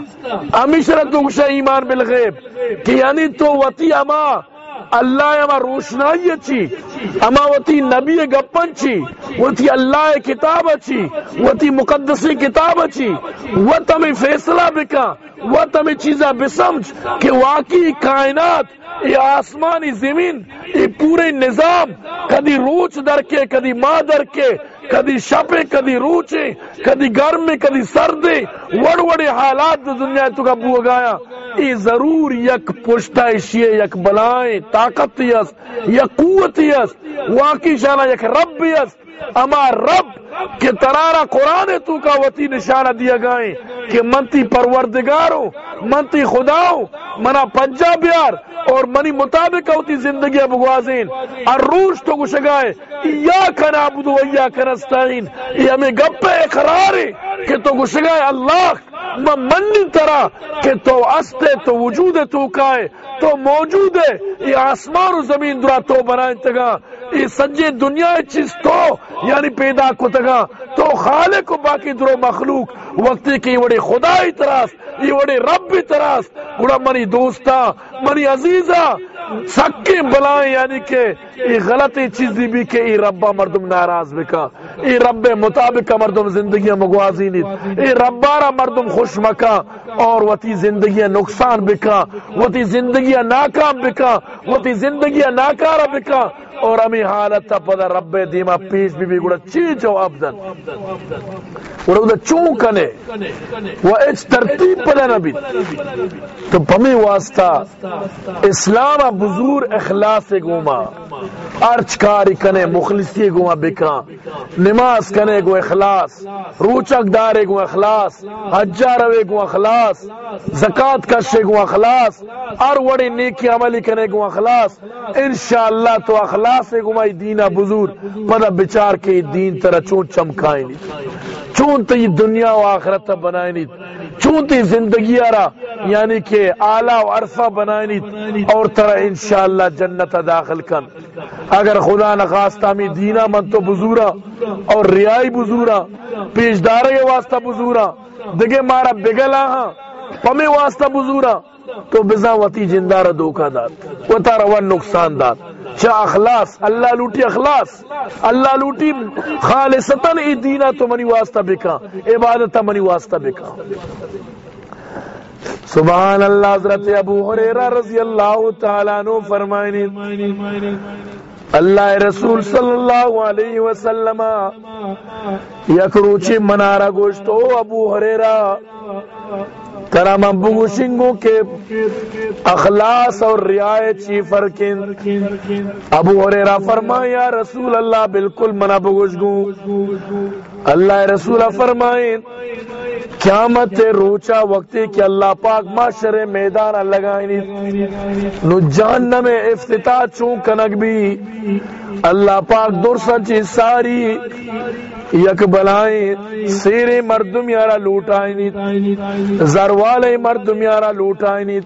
ہمیشہ تو ایمان بالغیب، کہ یعنی تو وطی اما۔ اللہ اما روشنائی اچھی اما وتی نبی گپن چی وتی اللہ کتاب اچھی وتی مقدسی کتاب اچھی۔ وہ تمہیں فیصلہ بکا، وہ تمہیں چیزہ بسمجھ کہ واقعی کائنات یہ آسمانی زمین یہ پورے نظام، کدی روچ در کے، کدی ماں در کے کدی شپے کدی روچے کدی گرم کدی سردے وڑ وڑے حالات دنیا تو کا بو گایا ای ضرور یک پشتا اشیے یک بلائیں، طاقت یس یک قوت یس واقعی شانہ یک رب یس اما رب کہ ترارا قرآن تو کا وتی نشانہ دیا گائیں کہ منتی پروردگارو منتی خداو منا پنجاب یار اور منی مطابق ہوتی زندگی بگوازین الروش تو گشگائے یا کن عبدو یا کن استعین یہ ہمیں گپ اقرار ہے کہ تو گشگائے اللہ من منی ترا کہ تو استے تو وجود تو کائے تو موجود ہے۔ یہ آسمان و زمین درا تو بنائیں تگا۔ ای سجے دنیا چیز تو یعنی پیدا کو تگا تو خالق و باقی درو مخلوق۔ وقتی کی وڑی خدا تراس یہ وڑی رب تراس گڑا منی دوستا، منی عزیزا سکی بلائیں یعنی کہ ای غلطی چیزی بھی کہ ای ربا مردم ناراض بکا۔ ای رب مطابق مردم زندگی مگوازی نیت ای ربا را مردم خوش مکا اور وتی زندگی نقصان بکا۔ وتی زندگی ناکام بکا۔ وتی زندگی ناکارا بکا۔ اور امی حالت تا پدا رب دیما پیش بھی بھی گوڑا چی جواب دن گوڑا گوڑا چون کنے؟ و اچ ترتیب پدا نبی تو پمی واسطہ اسلام بزور اخلاص گوما ارچ کاری کنے، مخلصی گوما بکا نماز کنے گو اخلاص، روچک دارے گو اخلاص حجہ روے گو اخلاص زکاة کشے گو اخلاص ار وڑی نیکی عملی کنے گو اخلاص، انشاءاللہ تو اخلاص سے گمائی دینا بزور پدا بچار کے دین ترہ چون چمکائیں نہیں چون تی دنیا و آخرت بنائیں چونتی زندگی آرا یعنی کہ اعلیٰ و عرصہ بنائیں اور طرح انشاءاللہ جنت داخل کن۔ اگر خدا نخواستہ میں دینا من تو بزورا اور ریائی بزورا پیشدار واسطہ بزورا دگے مارا بگلا ہاں پمی واسطہ بزورا، تو بزا وتی جندار دھوکہ دات و تارا ون نقصان دات چا اخلاص، اللہ لوٹی اخلاص، اللہ لوٹی خالصتاً ای دینا تو منی واسطہ بکا عبادت منی واسطہ بکا۔ سبحان اللہ، حضرت ابو حریرہ رضی اللہ تعالیٰ عنہ فرمائنی، اللہ رسول صلی اللہ علیہ وسلم، یک روچی منارہ گوشتو ابو حریرہ کرام ابو کے اخلاص اور رعایت چی فرقین۔ ابو حریرہ فرمایا رسول اللہ، بالکل منا بگوشگو اللہ رسول فرمائیں قیامت روچا وقتی کہ اللہ پاک معاشر میدان لگائیں۔ نو جہنم افتتاح چون کنک بھی۔ اللہ پاک درسن چی ساری۔ یک بلائیں، سیرے مردم یارا لوٹائیں زروالے مردم یارا لوٹائیں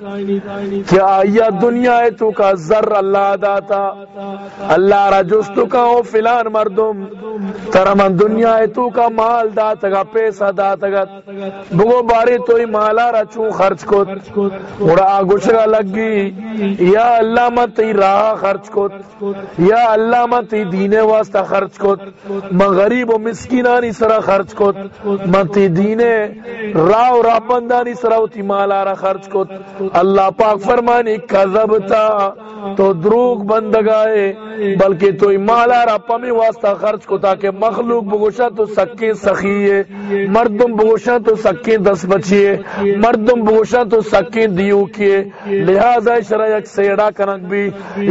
کیا آیا دنیا ہے تو کا زر اللہ داتا، اللہ را جستو کا ہو فلان مردم ترمن دنیا ہے تو کا مال داتا گا، پیسہ داتا گا، بگو باری توی مالا را چون خرچ کت اڑا آگوشگا لگی، یا اللہ من تی راہ خرچ کت، یا اللہ من تی دینے واسطہ خرچ کت، من غریب و مسکینانی سرا خرچ کت من دینے راہ و راہ بندانی سرا تی مالا را خرچ کت۔ اللہ پاک فرمانی کذبتا تو دروگ بندگائے، بلکہ تو مالا را پمی واسطہ خرچ کو تاکہ مخلوق بگوشا تو سکے سخیے، مردم بگوشا تو سکے دس بچیے، مردم بگوشا تو سکے دیو کیے۔ لہذا شرع یک سیڑا کنک بھی۔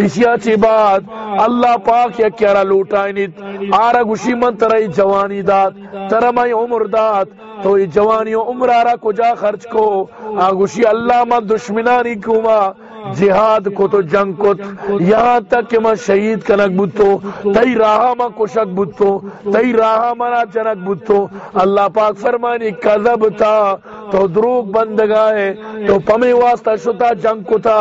اشیا چی بات، اللہ پاک یا کیارا لوٹائیں نیت آرہ گوشی من ترائی جواب جوانی داد، ترمائی عمر داد، تو یہ جوانی و عمرارا کجا خرچ کو؟ آگوشی اللہ ما دشمنانی کما جہاد کو تو جنگ کو یہاں تک کہ میں شہید کنک بوتو تئی راہ ما کشک بوتو تئی راہ منا جنک بوتو اللہ پاک فرمانی کذب تا، تو دروگ بندگائے تو پمی واسطہ شتا جنگ کو تا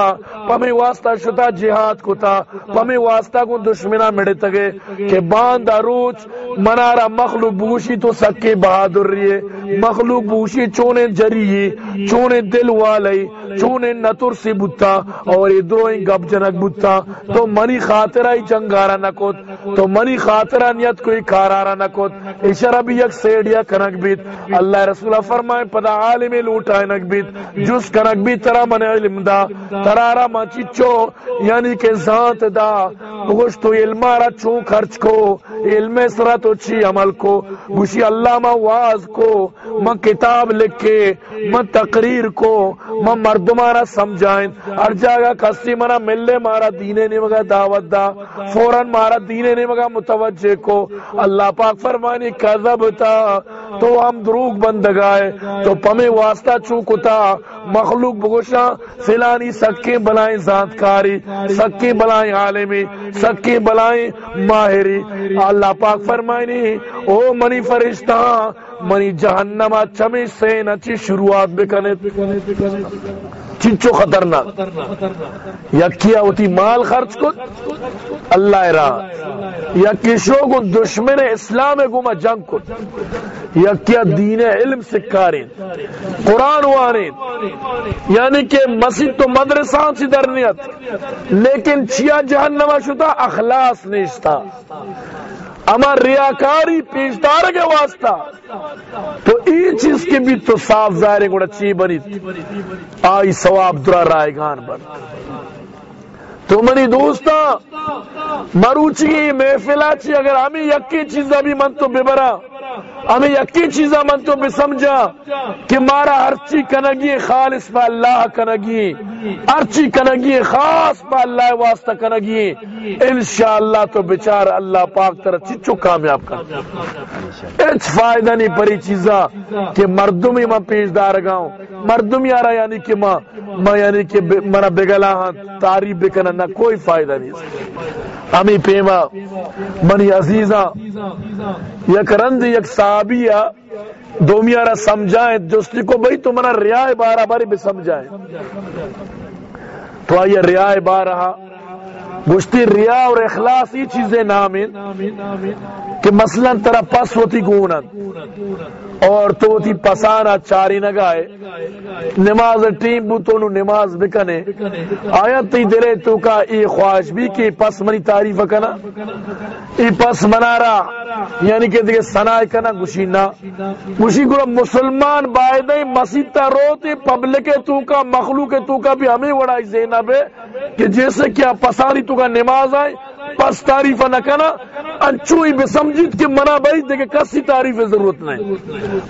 پمی واسطہ شتا جہاد کو تا پمی واسطہ کو دشمنہ مڑے تگے۔ کہ باندھ روچ منارا مخلوق بوشی تو سکے بہادر رہیے۔ مخلوق بوشی چونے جریے، چونے دل والی چونے نتر سی بوتا اور ادھروں گب جنک بوتا۔ تو منی خاطرہ ہی چنگارا نکوت تو منی خاطرہ نیت کوئی کارارا نکوت اشارہ بھی یک سیڑیا کنک بیت۔ اللہ رسولہ فرمائے، پدا عالم لوٹائے نک بیت۔ جس کنک بیت ترا من علم دا ترارا ما چچو یعنی کہ ذات دا۔ گوش تو علمارا چون خرچ کو، علم سرا تو چی عمل کو؟ گوشی اللہ ما واز کو من کتاب لکھ کے من تقریر کو من مردمارا سمجھائیں۔ ہر جاگہ کسی منا ملے مارا دینے نے مگا دعوت دا فوراں مارا دینے نے مگا متوجہ کو۔ اللہ پاک فرمانی کذب تا، تو ہم دروگ بندگائے۔ تو پمے واسطہ چوکتا مخلوق بگوشا فلانی سکے بلائیں ذات کاری، سکے بلائیں عالمی۔ سکی بلائیں، ماہری، اللہ پاک فرمائنی، او منی فرشتہ، منی جہنم چمیش سے نچی شروعات بکنے۔ چنچو خطرناک. یا کیا ہوتی مال خرچ کو اللہ را. یا کشو کو دشمن اسلام گما جنگ کو یکیا دین علم سکھاریں قرآن واریں یعنی کہ مسجد تو مدرسان سی درنیت لیکن چیا جہنمہ شدہ؟ اخلاص نیشتا اما ریاکاری پیشدار کے واسطہ۔ تو ای چیز کے بھی تو صاف ظاہر گوڑا، چی بنی۔ آئی ثواب درا رائے گان بن۔ تو منی دوستا، مروچی، محفلہ چی، اگر ہمیں یکی چیزا بھی من تو ببرا۔ ہمیں یکی چیزا من تو بسمجھا کہ مارا ہرچی کنگی خالص پا اللہ کنگی ہرچی کنگی خاص پا اللہ واسطہ کنگی۔ انشاءاللہ تو بچار اللہ پاک طرح چچو کامیاب کر۔ اچھ فائدہ نہیں پری چیزا کہ مردم ہی میں پیش دار گاؤں۔ مردم یارا یعنی کہ ماں۔ میں یعنی کہ منا بگلا ہاں تعریف بکنا نہ کوئی فائدہ نہیں۔ ہمیں پیما، منی عزیزاں یک رند، یک صحابیہ دو میارا سمجھائیں، دوستی کو بھئی تمہارا منا بارہ باری بھی سمجھائیں۔ تو آئیے ریائے بارہ۔ گشتی ریا اور اخلاص یہ چیزیں نامن کہ مثلا ترا پس ہوتی گونن اور تو ہوتی پسانا چاری نگائے نماز ٹیم بو تو نماز بکنے آیا تی دلے تو کا ای خواہش بھی کہ پس منی تعریف کنا ای پس منارا یعنی کہ دیکھے سنائے کنا گوشی نا گوشی گرو مسلمان بائدہ مسیح تا روتے پبلک تو کا مخلوق تو کا بھی ہمیں وڑائی زینب ہے کہ جیسے کیا پسانی تو کا نماز آئے پس تعریف نہ کنا انچوئی بے سمجھت کہ منا بھائی دیکھے کسی تعریف ضرورت نہیں۔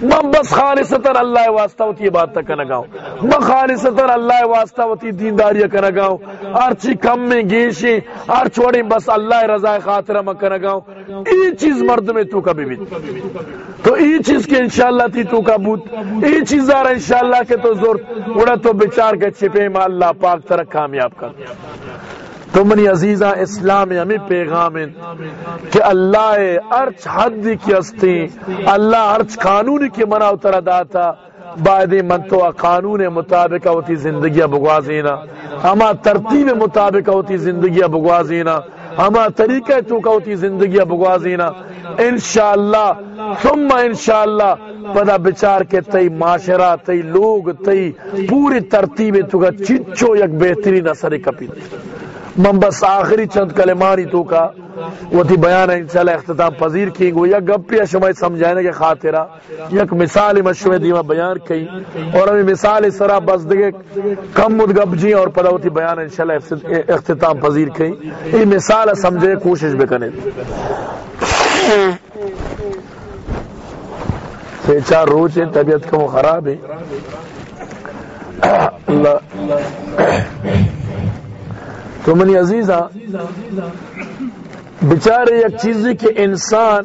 میں بس خالصتر اللہ واسطہ ہوتی یہ بات تک کنا گاؤں۔ میں خالصتر اللہ واسطہ ہوتی دینداری کنا گاؤں۔ ہر چی کم میں گیشیں، ہر چھوڑیں بس اللہ رضا خاطرہ میں کنا گاؤں۔ ای چیز مرد میں تو کبھی بھی۔ تو ای چیز کے انشاءاللہ تھی تو کا بوت۔ ای چیز آ رہا انشاءاللہ کے تو زور اڑا تو بچار کے چھپے میں اللہ پاک طرح کامیاب کر۔ تو منی عزیزہ اسلام ہمیں پیغام کہ اللہ ارچ حد کی استی اللہ ارچ قانون کی منع اتر داتا، بعد من تو قانون مطابق ہوتی زندگی بگوازینا، ہما ترتیب مطابق ہوتی زندگی بگوازینا، ہما طریقہ تو کا ہوتی زندگی بگوازینا۔ انشاءاللہ، ثم انشاءاللہ، پدا بچار کے تئی معاشرہ، تئی لوگ، تئی پوری ترتیب تو کا چچو یک بہترین اثر کپی۔ من بس آخری چند کلمانی تو کا، وہ تھی بیان ہے، انشاءاللہ اختتام پذیر کی گو یا گپی شمائی سمجھانے کے خاطرہ۔ یک مثال مشوے دیما بیان کی اور ہمیں مثال سرا بس دگے کم مد گپ جی اور پدا وہ تھی بیان ہے، انشاءاللہ اختتام پذیر کی یہ مثال سمجھے، کوشش بکنے سے چار روز ہیں، طبیعت کم خراب ہے اللہ تو منی عزیزہ بچارے یک چیزی کہ انسان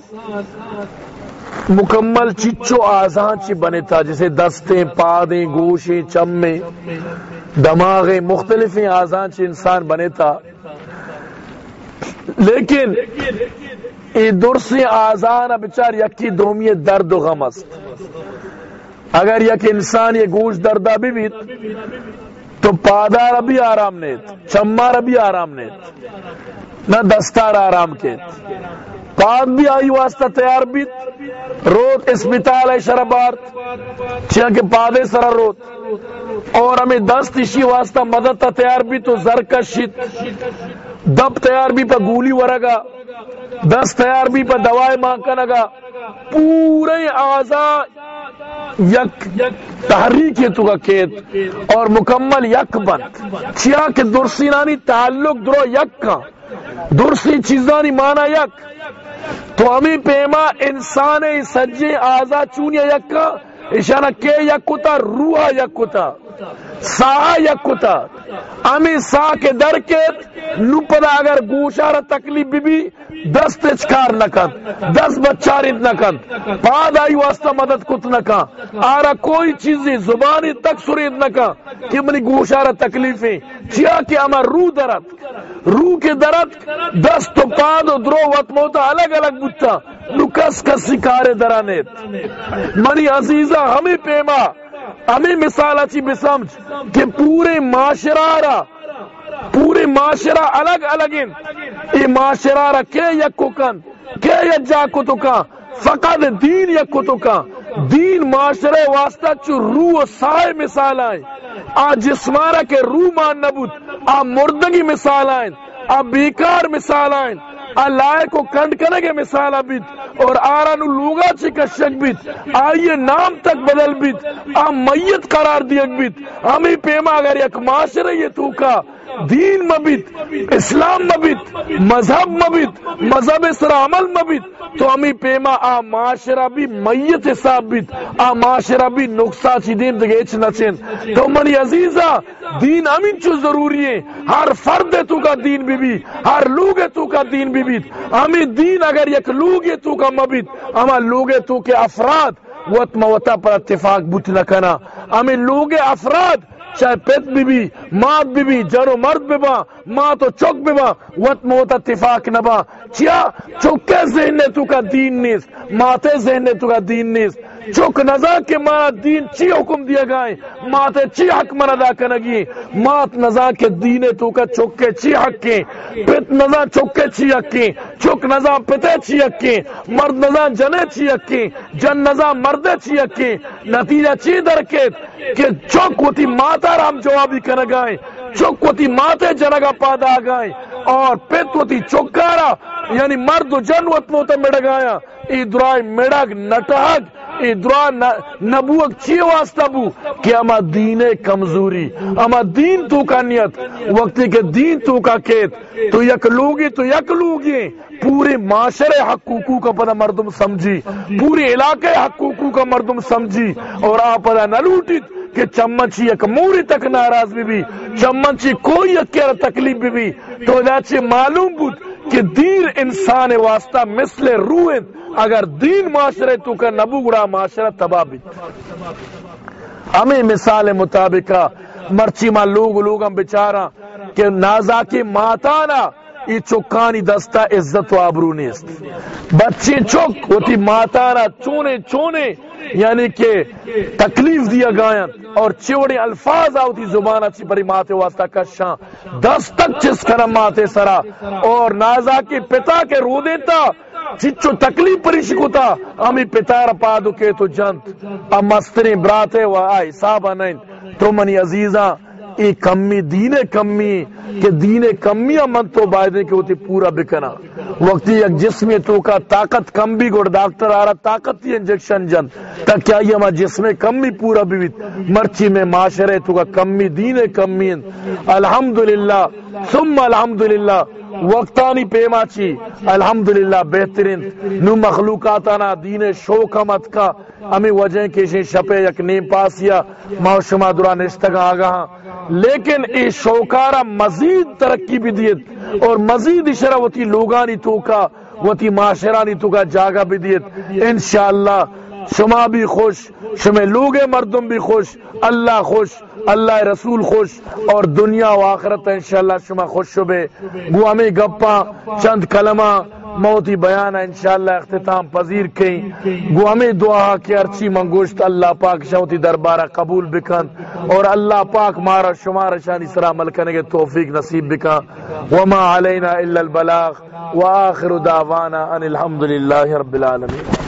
مکمل چچو آزان چی بنے تھا، جسے دستیں، پادیں، گوشیں، چمیں، دماغیں مختلف آزان چی انسان بنے تھا۔ لیکن ای درسی آزان بچار یکی دومی درد و غم است۔ اگر یک انسان یہ گوش دردہ بھی بیت تو پادار بھی آرام نیت چمار بھی آرام نیت، نہ دستار آرام کے پاد بھی آئی واسطہ تیار بیت روت اسپتال ہے شربارت چیاں کے پادے سر روت۔ اور ہمیں دست اسی واسطہ مدد تیار بھی تو زرکشت دب تیار بھی پا گولی ورگا، دست تیار بھی پا دوائے مانکنگا پورے آزاد یک تحریک تو کیت اور مکمل یک بند چیا کہ درسینانی تعلق درو یک کا۔ درسی چیزانی مانا یک۔ تو ہمیں پیما انسان سجے آزا چونیا یک کا۔ اشانہ کے یک کتا، روح یک کتا؟ سا یک کتا؟ امی سا کے در کے نو پدا اگر گوشارہ تکلیف بھی بھی دست اچکار نکن دس بچارت نکن پاد آئی واسطہ مدد کت نکن آرہ کوئی چیزی زبانی تک سرید نکن کہ منی گوشارہ تکلیفیں، چیا کہ اما رو درد رو کے درد دست و پاد و درو وط موتا الگ الگ بچتا نو کس کسی درانیت۔ منی عزیزہ، ہمیں پیما، ہمیں مثال اچھی بسمج کہ پورے معاشرہ پورے معاشرہ الگ الگ یہ معاشرہ کے یک کن، کے یک جا کو تو فقط دین یا کتو کا دین معاشرے واسطہ چو روح و سائے مثال آئیں آ جسمارا کے روح مان نبوت آ مردگی مثال آئیں آ بیکار مثال آئیں آ لائے کو کنڈ کرے مثال بیت اور آران لوگا چی کشک بیت آئیے نام تک بدل بیت آم میت قرار دیگ بیت ہمیں پیما اگر یک معاشرے یہ توکا دین مبیت اسلام مبیت مذہب مبیت مذہب سر عمل مبیت تو ہمیں پیما، آ معاشرہ بھی میت حساب بیت آ معاشرہ بھی نقصہ چی دین دگے اچھ نچین۔ تو منی عزیزہ دین امین چو ضروری ہے۔ ہر فرد تو کا دین بھی بھی ہر لوگ تو کا دین بھی بھی ہمیں دین اگر یک لوگ تو کا مبیت ہمیں لوگ تو کے افراد وط موتا پر اتفاق بوت نہ کنا۔ ہمیں لوگ افراد چاہے پیت بی بی مات بی بھی جرو مرد بی با، مات و چک بی با وط موت اتفاق نبا چیا چکے ذہن تو کا دین نیست ماتے ذہن تو کا دین نیست۔ چک نزا کے مانا دین چی حکم دیا گائے ماتے چی حق من ادا کنگی مات نزا کے دین تو کا چکے چی حق کے؟ پت نزا چکے چی حق کے؟ چک نزا پتے چی حق کے؟ مرد نزا جنے چی حق کے؟ جن نزا مردے چی حق کے؟ نتیجہ چی درکت کہ چک ہوتی ماتا رام جوابی کنگائے چک ماتے جنگا پادا گائے اور پت ہوتی چکارا یعنی مرد و جن وط موتا مڑگایا۔ ای درائے مڑگ نٹہگ ای درا نبوک چی واسطہ بو؟ کہ اما دین کمزوری، اما دین تو کا نیت۔ وقتی کہ دین تو کا کیت، تو یک لوگی، تو یک لوگی۔ پورے معاشرے حقوقو کا پدا مردم سمجھی۔ پورے علاقے حقوقو کا مردم سمجھی۔ اور آپ پدا نہ لوٹیت کہ چمچی یک موری تک ناراض بھی بھی چمچی کوئی یک تکلیف بھی بھی۔ تو جاچے معلوم بود کہ دین انسان واسطہ مثل روح، اگر دین معاشرے تو کا نبو گڑا معاشرہ تباہ بھی۔ ہمیں مثال مطابق مرچی ماں لوگ لوگ ہم بچارا کہ نازا کی ماتانا یہ چکانی دستا عزت و آبرو نیست۔ بچی چک ہوتی ماتانا چونے چونے یعنی کہ تکلیف دیا گایا اور چوڑے الفاظ آؤ زبان اچھی پری ماتے واسطہ کشاں دس تک چس کرم ماتے سرا۔ اور نازا کی پتا کے رو دیتا۔ چچو تکلیف پریش امی پتا را دو کے تو جنت۔ اب مستری براتے و آئی صحابہ نین تو منی عزیزاں ای کمی، دین کمی، کہ دین کمی من تو بائدے کہ ہوتی پورا بکنا۔ وقتی یک جسم تو کا طاقت کم بھی گوڑ ڈاکٹر آ رہا طاقت ہی انجیکشن جن، تا کیا یہ ہمارا جسم کمی پورا بھی مرچی میں معاشرے تو کا کمی، دین کمی۔ الحمدللہ، ثم الحمدللہ وقتانی پیما چی الحمدللہ، بہترین. نو مخلوقاتانا، دین شوک مت کا. ہمیں وجہ کشی شپے یک نیم پاسیا. معاشمہ درا نشتگا آگا ہاں. لیکن ای شوکارا مزید ترقی بھی دیت. اور مزید اشرا لوگانی تو کا، وتی معاشرانی تو کا جاگا بھی دیت. انشاءاللہ، شما بھی خوش، شما لوگ مردم بھی خوش، اللہ خوش. اللہ رسول خوش اور دنیا و آخرت انشاءاللہ شما خوش شبے۔ گو ہمیں گپا چند کلمہ موتی بیان انشاءاللہ اختتام پذیر کہیں۔ گو ہمیں دعا کہ ارچی منگوشت اللہ پاک شوتی دربارہ قبول بکن۔ اور اللہ پاک مارا شمار شانی سرا عمل کرنے کے توفیق نصیب بکن۔ وما علینا الا البلاغ، وآخر دعوانا ان الحمدللہ رب العالمین۔